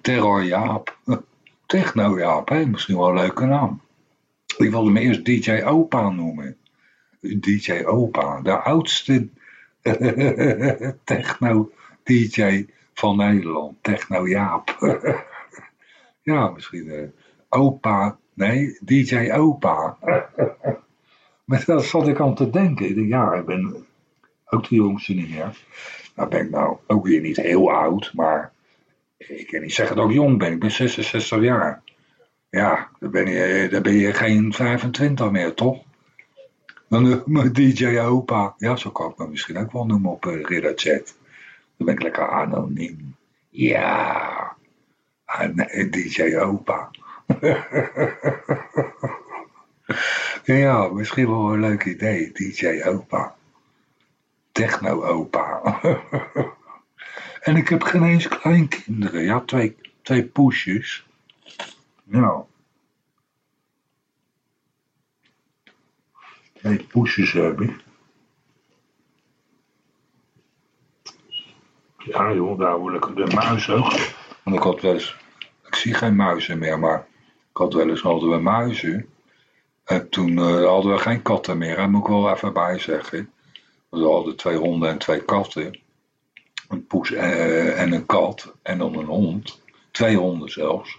Terror Jaap. [LAUGHS] Techno Jaap, hè? misschien wel een leuke naam. Ik wilde me eerst DJ Opa noemen. DJ Opa, de oudste [LAUGHS] techno-DJ van Nederland. Techno Jaap. [LAUGHS] ja, misschien uh, Opa. Nee, DJ Opa. maar dat zat ik aan te denken. Ik denk, ja, ik ben ook de jongste niet meer. Nou ben ik nou ook weer niet heel oud, maar ik kan niet zeggen dat ik jong ben. Ik ben 66 jaar. Ja, dan ben je, dan ben je geen 25 meer, toch? Dan mijn DJ Opa. Ja, zo kan ik me misschien ook wel noemen op uh, Ridder Chat. Dan ben ik lekker anoniem. Ja, DJ Opa. [LAUGHS] ja, misschien wel een leuk idee. DJ Opa. Techno Opa. [LAUGHS] en ik heb geen eens kleinkinderen. Ja, twee, twee poesjes. Nou. Twee poesjes heb ik. Ja joh, daar wil ik de muis ook. Want ik had wel eens, ik zie geen muizen meer, maar had wel eens hadden we muizen. En toen uh, hadden we geen katten meer, daar moet ik wel even bij zeggen. We hadden twee honden en twee katten. Een poes en, uh, en een kat en dan een hond. Twee honden zelfs.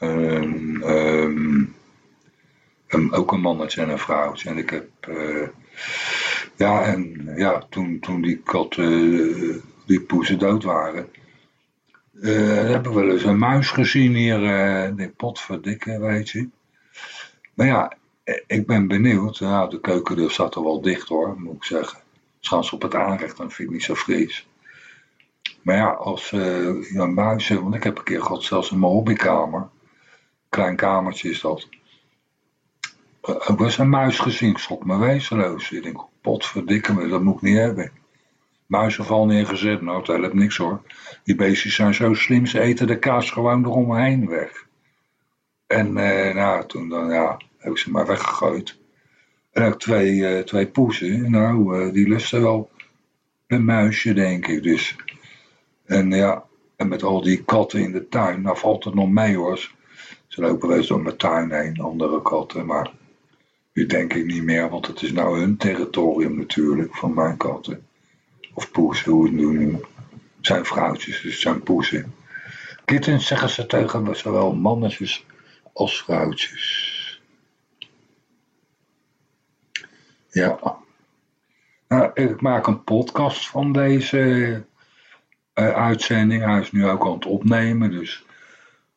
Um, um, ook een mannetje en een vrouwtje. En ik heb, ja, en ja, toen, toen die katten, die poezen dood waren, uh, hebben we wel eens een muis gezien hier, uh, de potverdikke, weet je. Maar ja, ik ben benieuwd. Nou, de keukendeur zat er wel dicht hoor, moet ik zeggen. Schans op het aanrecht, dan vind ik niet zo fris. Maar ja, als uh, ja, muizen, want ik heb een keer gehad zelfs in mijn hobbykamer klein kamertje is dat. Ook was een muis gezien, ik schrok me wezenloos. Ik denk, potverdikke me, dat moet ik niet hebben. Muizen vallen neergezet, nou dat helpt niks hoor. Die beestjes zijn zo slim, ze eten de kaas gewoon eromheen weg. En uh, nou, toen dan, ja, heb ik ze maar weggegooid. En ook twee, uh, twee poezen, nou, uh, die lusten wel een muisje, denk ik. Dus. En ja, en met al die katten in de tuin, nou valt het nog mee hoor. Ze lopen wel eens door mijn tuin heen, andere katten. Maar nu denk ik niet meer, want het is nou hun territorium natuurlijk, van mijn katten. Of poesen, hoe het Het zijn vrouwtjes, dus zijn poesen. Kittens zeggen ze tegen zowel mannetjes als vrouwtjes. Ja. Nou, ik maak een podcast van deze uh, uitzending. Hij is nu ook aan het opnemen, dus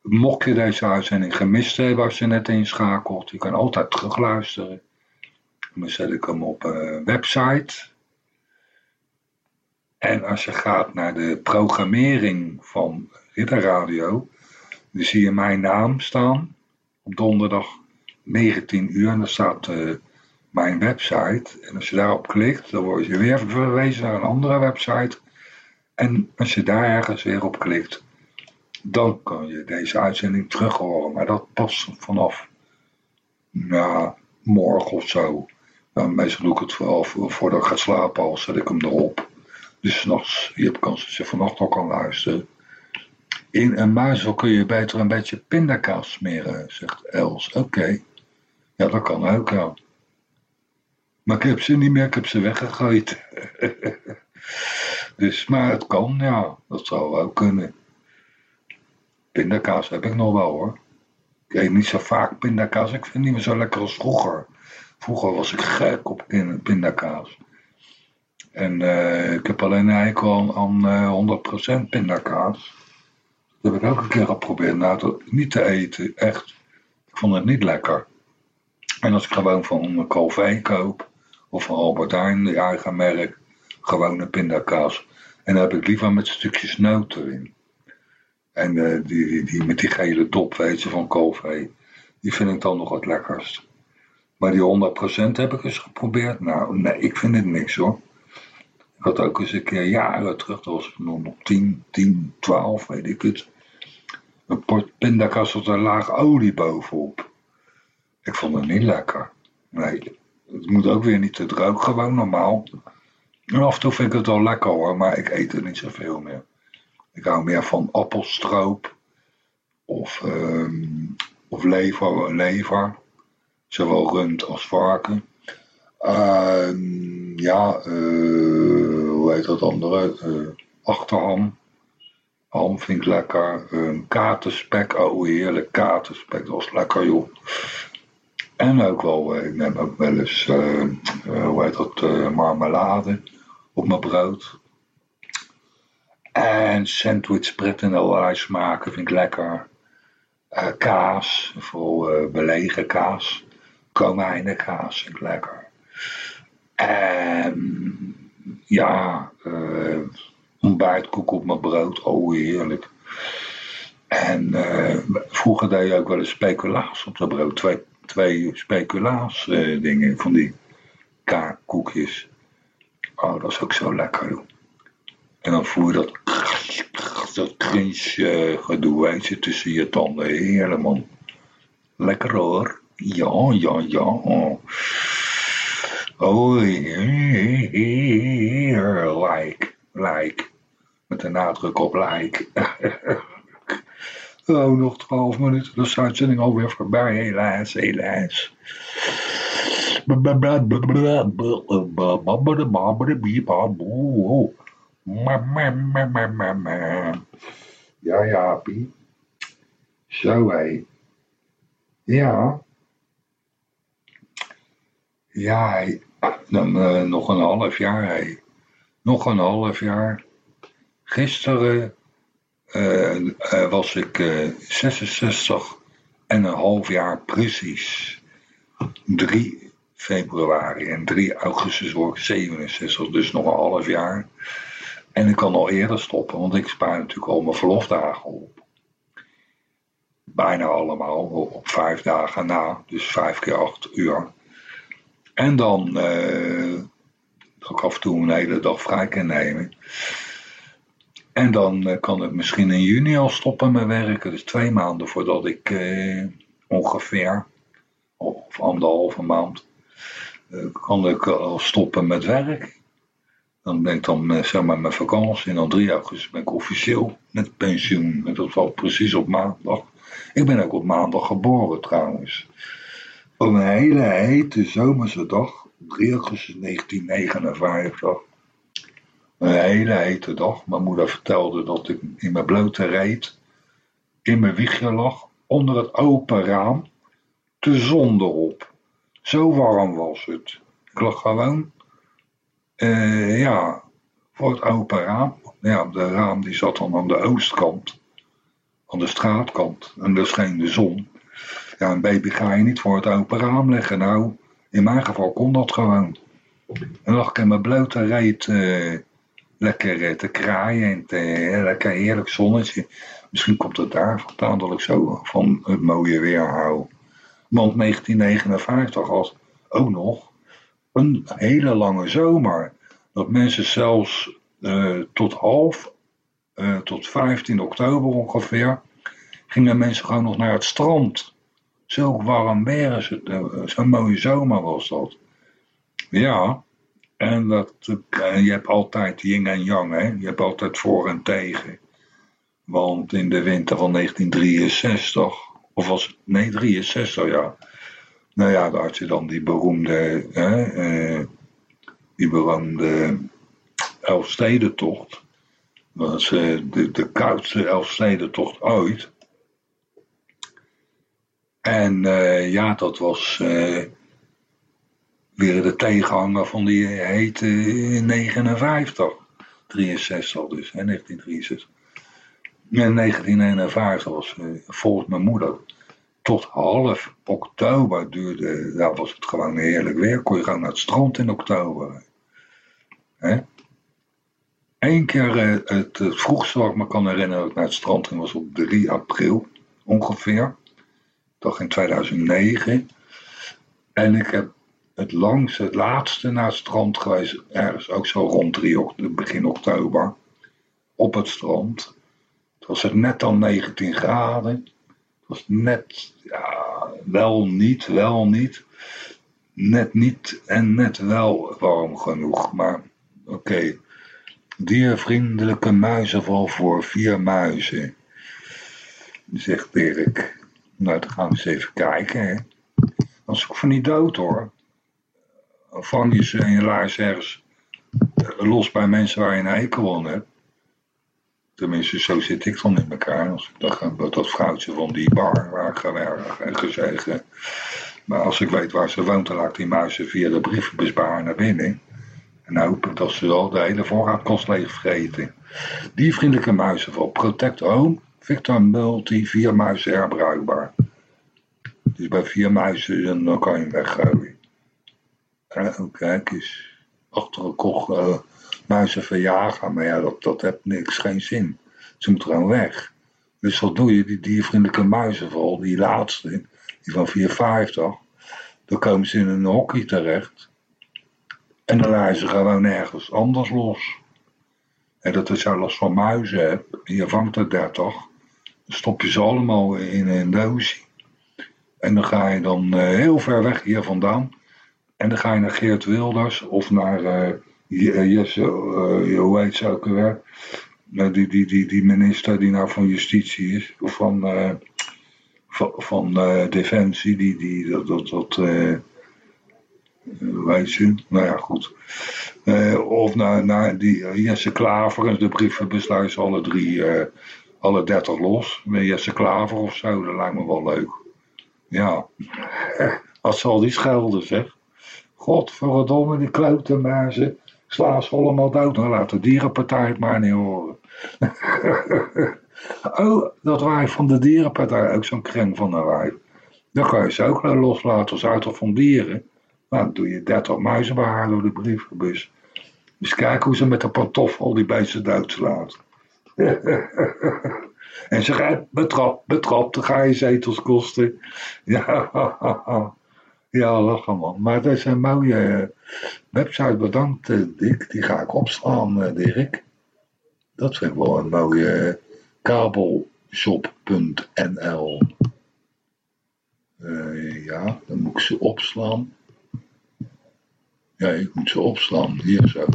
Mocht je deze uitzending gemist hebben als je net inschakelt, je kan altijd terugluisteren. Dan zet ik hem op een website. En als je gaat naar de programmering van Ridderradio, dan zie je mijn naam staan op donderdag 19 uur. En dan staat uh, mijn website. En als je daarop klikt, dan word je weer verwezen naar een andere website. En als je daar ergens weer op klikt, dan kan je deze uitzending terug horen. Maar dat pas vanaf ja, morgen of zo. Nou, meestal doe ik het vooral voordat ik ga slapen, al zet ik hem erop. Dus s'nachts, je hebt kans dat je vannacht al kan luisteren. In een muizel kun je beter een beetje pindakaas smeren, zegt Els. Oké. Ja, dat kan ook, ja. Maar ik heb ze niet meer, ik heb ze weggegooid. [LAUGHS] dus, maar het kan, ja, dat zou wel kunnen. Pindakaas heb ik nog wel hoor. Ik eet niet zo vaak pindakaas, ik vind het niet meer zo lekker als vroeger. Vroeger was ik gek op pindakaas. En uh, ik heb alleen een eikel aan, aan uh, 100% pindakaas. Dat heb ik ook een keer geprobeerd nou, niet te eten, echt. Ik vond het niet lekker. En als ik gewoon van Calvé koop, of van Albert Heijn, de eigen merk, gewone pindakaas. En dan heb ik liever met stukjes noot erin. En die, die, die, met die gele dop, weet je, van Calvé. Die vind ik dan nog het lekkerst. Maar die 100% heb ik eens geprobeerd. Nou, nee, ik vind het niks hoor. Had ook eens een keer jaren terug, dat was nog 10, 10, 12, weet ik het. Een port pindakaas met een laag olie bovenop. Ik vond het niet lekker. Nee, het moet ook weer niet te droog, gewoon normaal. En af en toe vind ik het wel lekker hoor, maar ik eet er niet zoveel meer. Ik hou meer van appelstroop of, um, of lever, lever. Zowel rund als varken. Uh, ja, uh, hoe heet dat andere? Uh, achterham. Ham vind ik lekker. Um, oh heerlijk, katerspek, dat was lekker joh. En ook wel, eh, ik neem ook wel eens, hoe heet dat, marmelade op mijn brood. En sandwich pret en allerlei smaken vind ik lekker. kaas, vooral belegen kaas. Komijnenkaas vind ik lekker. En ja, ontbijtkoek op mijn brood, oh heerlijk. En vroeger deed je ook wel eens speculaas op dat brood, twee twee speculaas uh, dingen van die kaakkoekjes. Oh, dat is ook zo lekker, joh. En dan voel je dat, dat crunch uh, gedoe, weet tussen je tanden. Heerlijk, man. Lekker hoor. Ja, ja, ja. Oh, like, like. Met een nadruk op like. [LAUGHS] Oh, nog 12 minuten. Dan de uitzending alweer voorbij. Helaas, helaas. Ja, ja, Pie. Zo, hé. Ja. Ja, Dan uh, nog een half jaar, hé. Nog een half jaar. Gisteren uh, was ik 66 en een half jaar precies. 3 februari en 3 augustus word ik 67, dus nog een half jaar. En ik kan al eerder stoppen, want ik spaar natuurlijk al mijn verlofdagen op. Bijna allemaal, op vijf dagen na, dus vijf keer acht uur. En dan dat ik af en toe een hele dag vrij kan nemen. En dan uh, kan ik misschien in juni al stoppen met werken. Dus twee maanden voordat ik uh, ongeveer, of anderhalve maand, kan ik al stoppen met werk. Dan ben ik dan zeg maar met vakantie. En dan 3 augustus ben ik officieel met pensioen. En dat valt precies op maandag. Ik ben ook op maandag geboren trouwens. Op een hele hete zomerse dag. 3 augustus 1959 een hele hete dag. Mijn moeder vertelde dat ik in mijn blote reet in mijn wiegje lag, onder het open raam, de zon erop. Zo warm was het. Ik lag gewoon, uh, ja, voor het open raam. Ja, de raam die zat dan aan de oostkant, aan de straatkant. En daar scheen de zon. Ja, een baby ga je niet voor het open raam leggen. Nou, in mijn geval kon dat gewoon. En lag ik in mijn blote reet... Uh, lekker eh, te kraaien en eh, lekker heerlijk zonnetje. Misschien komt het daar vandaan dat ik zo van het mooie weer hou. Want 1959 was ook nog een hele lange zomer. Dat mensen zelfs tot half, tot 15 oktober ongeveer, gingen mensen gewoon nog naar het strand. Zo warm weer is het, uh, zo'n mooie zomer was dat. Ja, en dat, je hebt altijd yin en yang, hè? je hebt altijd voor en tegen. Want in de winter van 1963, of was het, nee 63 ja, Nou ja, daar had je dan die beroemde, hè, eh, die beroemde Elfstedentocht. Dat was eh, de, de koudste Elfstedentocht ooit. En eh, ja, dat was eh, weer de tegenhanger van die hete 59. 63 dus, hè, 1963. En 1951 was uh, volgens mijn moeder tot half oktober duurde, daar was het gewoon heerlijk weer. Kon je gaan naar het strand in oktober. Hè? Eén keer, het, het, vroegste wat ik me kan herinneren dat ik naar het strand ging was op 3 april ongeveer. Toch in 2009. En ik heb het langste, het laatste naar het strand geweest, ergens ook zo rond 3, begin oktober. Op het strand. Het was er net dan 19 graden. Het was net, ja, wel niet, wel niet. Net niet en net wel warm genoeg. Maar oké. Okay. Diervriendelijke muizenval voor vier muizen. Zegt Dirk. Nou, dan gaan we eens even kijken. Hè. Dat is ook van die dood hoor. Vang je ze en je laars ergens los bij mensen waar je een hekel aan. Tenminste, zo zit ik dan in elkaar. Als ik dacht, dat vrouwtje van die bar waar ik ga werken en gezegd. Maar als ik weet waar ze woont, dan laat ik die muizen via de brievenbusbaar naar binnen. En hoop ik dat ze al de hele voorraadkost leeg vergeten. Die vriendelijke muizen van Protect Home, Victor Multi, vier muizen herbruikbaar. Dus bij vier muizen dan kan je hem weggooien. En kijk eens, achter een koch uh, muizen verjagen. Maar ja, dat, dat heeft niks, geen zin. Ze moeten gewoon weg. Dus wat doe je? Die diervriendelijke muizenval, die laatste, die van 450. Dan komen ze in een hockey terecht. En dan laten ze gewoon ergens anders los. En dat als je last van muizen hebt, en je vangt er 30, dan stop je ze allemaal in een doosje. En dan ga je dan uh, heel ver weg hier vandaan. En dan ga je naar Geert Wilders of naar uh, Jesse, uh, hoe heet ze ook weer? die, die, die, die minister die nou van Justitie is, of van, van, Defensie, die, die dat, dat, dat nou ja, goed. of naar, naar die Jesse Klaver de brieven besluiten alle drie, alle dertig los. Met Jesse Klaver of zo, dat lijkt me wel leuk. Ja, [LAUGHS] wat zal die schelden zeg. Godverdomme, die klote mensen. Sla ze allemaal dood. Dan laat de dierenpartij het maar niet horen. [LAUGHS] oh, dat wijf van de dierenpartij, ook zo'n kreng van een wijf. Dan kan je ze ook loslaten als uit van dieren. Nou, dan doe je 30 muizen bij haar door de brievenbus. Dus kijk hoe ze met de pantoffel die beesten doodslaat. [LAUGHS] en ze gaat betrapt, betrapt, dan ga je zetels kosten. [LAUGHS] Ja, [LAUGHS] ja, lachen man. Maar dat is een mooie website. Bedankt uh, Dick. Die ga ik opslaan, uh, Dirk. Dat ik wel een mooie kabelshop.nl. Ja, dan moet ik ze opslaan. Ja, ik moet ze opslaan. Hier zo.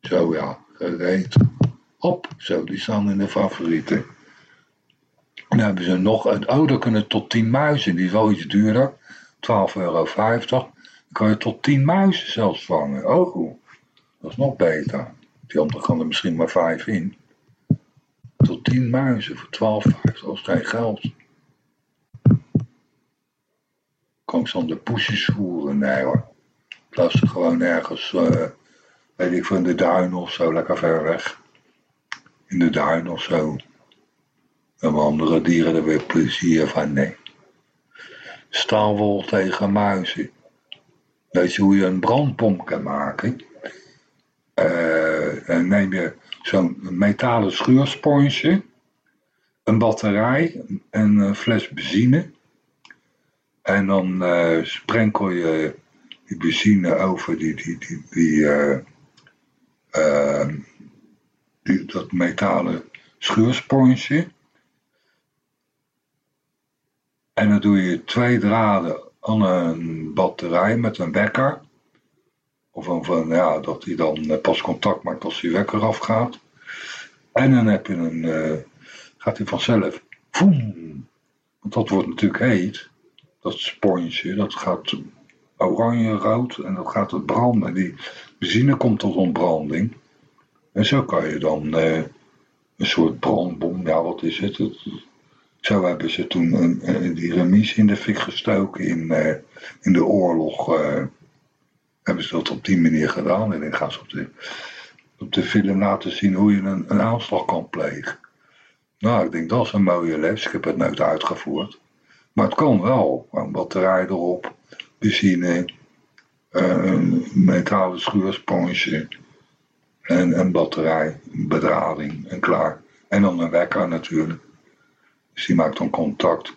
Zo ja, gereed. Op, zo, die staan in de favorieten. Dan hebben ze nog, oh, dan kunnen tot 10 muizen, die is wel iets duurder. 12,50 euro. Dan kan je tot 10 muizen zelfs vangen. Oh, dat is nog beter. Die andere kan er misschien maar 5 in. Tot 10 muizen voor 12,50, dat is geen geld. Kan ik aan de poesjes voeren? Nee hoor. Plaats ze gewoon ergens, uh, weet ik, van de duin of zo, lekker ver weg. In de duin of zo. En andere dieren er weer plezier van, nee staalwol tegen muizen. Weet je hoe je een brandpomp kan maken? Dan neem je zo'n metalen schuursponsje, een batterij, een fles benzine. En dan uh, sprenkel je die benzine over die, die, die, die, die dat metalen schuursponsje. En dan doe je twee draden aan een batterij met een wekker. Of een, van, ja, dat hij dan eh, pas contact maakt als die wekker afgaat. En dan heb je een, uh, gaat hij vanzelf. Voem, want dat wordt natuurlijk heet. dat sponsje, dat gaat oranje-rood en dat gaat het branden. Die benzine komt tot ontbranding. En zo kan je dan eh, een soort brandbom, ja wat is het? zo hebben ze toen een, die remise in de fik gestoken in, uh, in de oorlog. Uh, hebben ze dat op die manier gedaan. En dan gaan ze op de, op de film laten zien hoe je een, een aanslag kan plegen. Nou, ik denk dat is een mooie les. Ik heb het nooit uitgevoerd. Maar het kan wel. Een batterij erop, benzine, een metalen schuursponsje en een batterij, bedrading en klaar. En dan een wekker natuurlijk. Dus die maakt dan contact.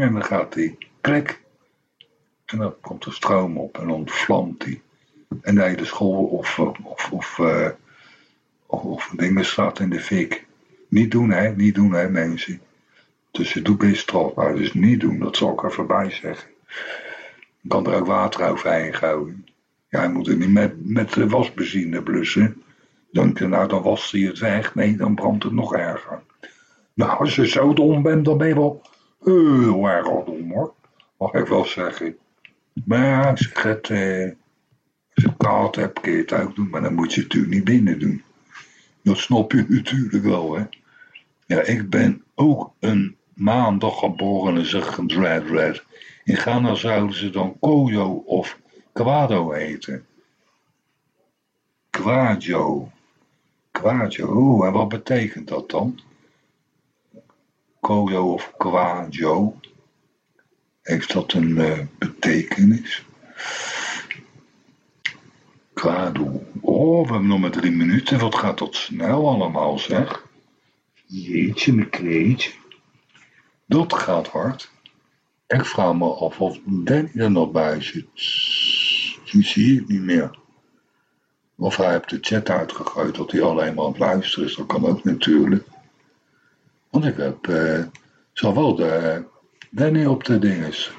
En dan gaat die klik. En dan komt er stroom op en dan vlamt die. En de hele school of, of, of, of, of dingen staat in de fik. Niet doen hè, niet doen hè mensen. Dus je doet best strafbaar, dus niet doen, dat zal ik er voorbij zeggen. Je kan er ook water overheen gooien. Ja, je moet het niet met, met wasbenzine blussen. Dan, nou, dan wast hij het weg. Nee, dan brandt het nog erger. Nou, als je zo dom bent, dan ben je wel heel erg dom hoor. Mag ik wel zeggen. Maar ja, je het, eh, als je koud hebt, kun je het ook doen. Maar dan moet je het natuurlijk niet binnen doen. Dat snap je natuurlijk wel, hè. Ja, ik ben ook een maandag geboren en zeg een Dread Red. In Ghana zouden ze dan Koyo of Kwado heten. Kwajo. Kwajo, oeh, en wat betekent dat dan? Koyo of Kwajo? Heeft dat een uh, betekenis? Kwado. Oh, we hebben nog maar drie minuten. Wat gaat dat snel allemaal, zeg? Jeetje, mijn kreetje. Dat gaat hard. Ik vraag me af of Danny er nog bij zit. Die zie ik niet meer. Of hij heeft de chat uitgegooid dat hij alleen maar aan het luisteren is. Dat kan ook natuurlijk. Want ik heb uh, zal wel de Danny op de dinges.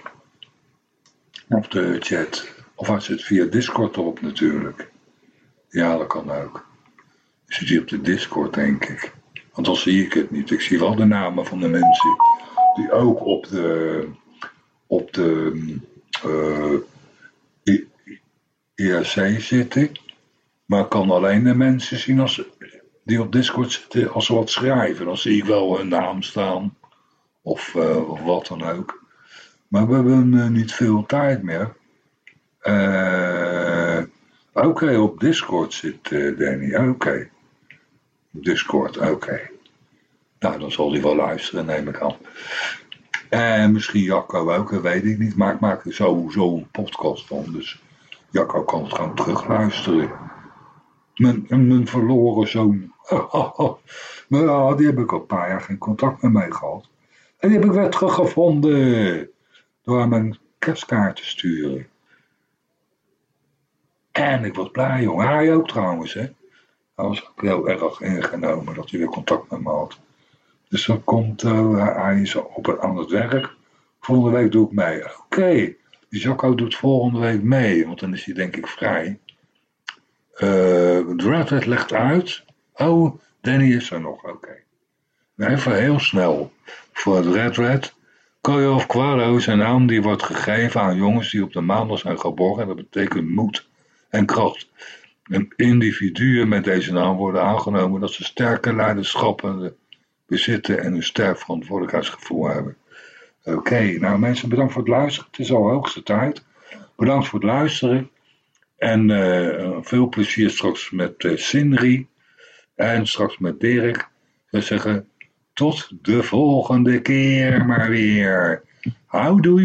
Op de chat. Of hij zit via Discord erop natuurlijk. Ja, dat kan ook. Zit hij op de Discord, denk ik. Want dan zie ik het niet. Ik zie wel de namen van de mensen die ook op de, op de uh, IRC zitten. Maar ik kan alleen de mensen zien als, die op Discord zitten als ze wat schrijven. Dan zie ik wel hun naam staan. Of, of wat dan ook. Maar we hebben uh, niet veel tijd meer. Oké, okay, op Discord zit Danny. Oké. Discord, oké. Nou, dan zal hij wel luisteren, neem ik aan. En misschien Jacco ook, weet ik niet. Maar ik maak er sowieso een podcast van. Dus Jacco kan het gewoon terugluisteren. Mijn, mijn verloren zoon. [LAUGHS] maar die heb ik al een paar jaar geen contact meer mee gehad. En die heb ik weer teruggevonden. Door een kerstkaart te sturen. En ik was blij, jongen. Hij ook trouwens, hè. Hij was ook heel erg ingenomen dat hij weer contact met me had. Dus dan komt, uh, hij is op, aan het werk. Volgende week doe ik mee. Oké. Jacco doet volgende week mee, want dan is hij denk ik vrij. Uh, legt uit. Oh, Danny is er nog, oké. Okay. Even heel snel. Voor het Red Red. Of Quado is een naam die wordt gegeven aan jongens die op de maandag zijn geboren. Dat betekent moed en kracht. En individuen met deze naam worden aangenomen dat ze sterke leiderschappen bezitten en een sterk verantwoordelijkheidsgevoel hebben. Oké, nou mensen, bedankt voor het luisteren. Het is al hoogste tijd. Bedankt voor het luisteren. En uh, veel plezier straks met uh, Sindri. En straks met Dirk. We zeggen tot de volgende keer maar weer. Houdoe.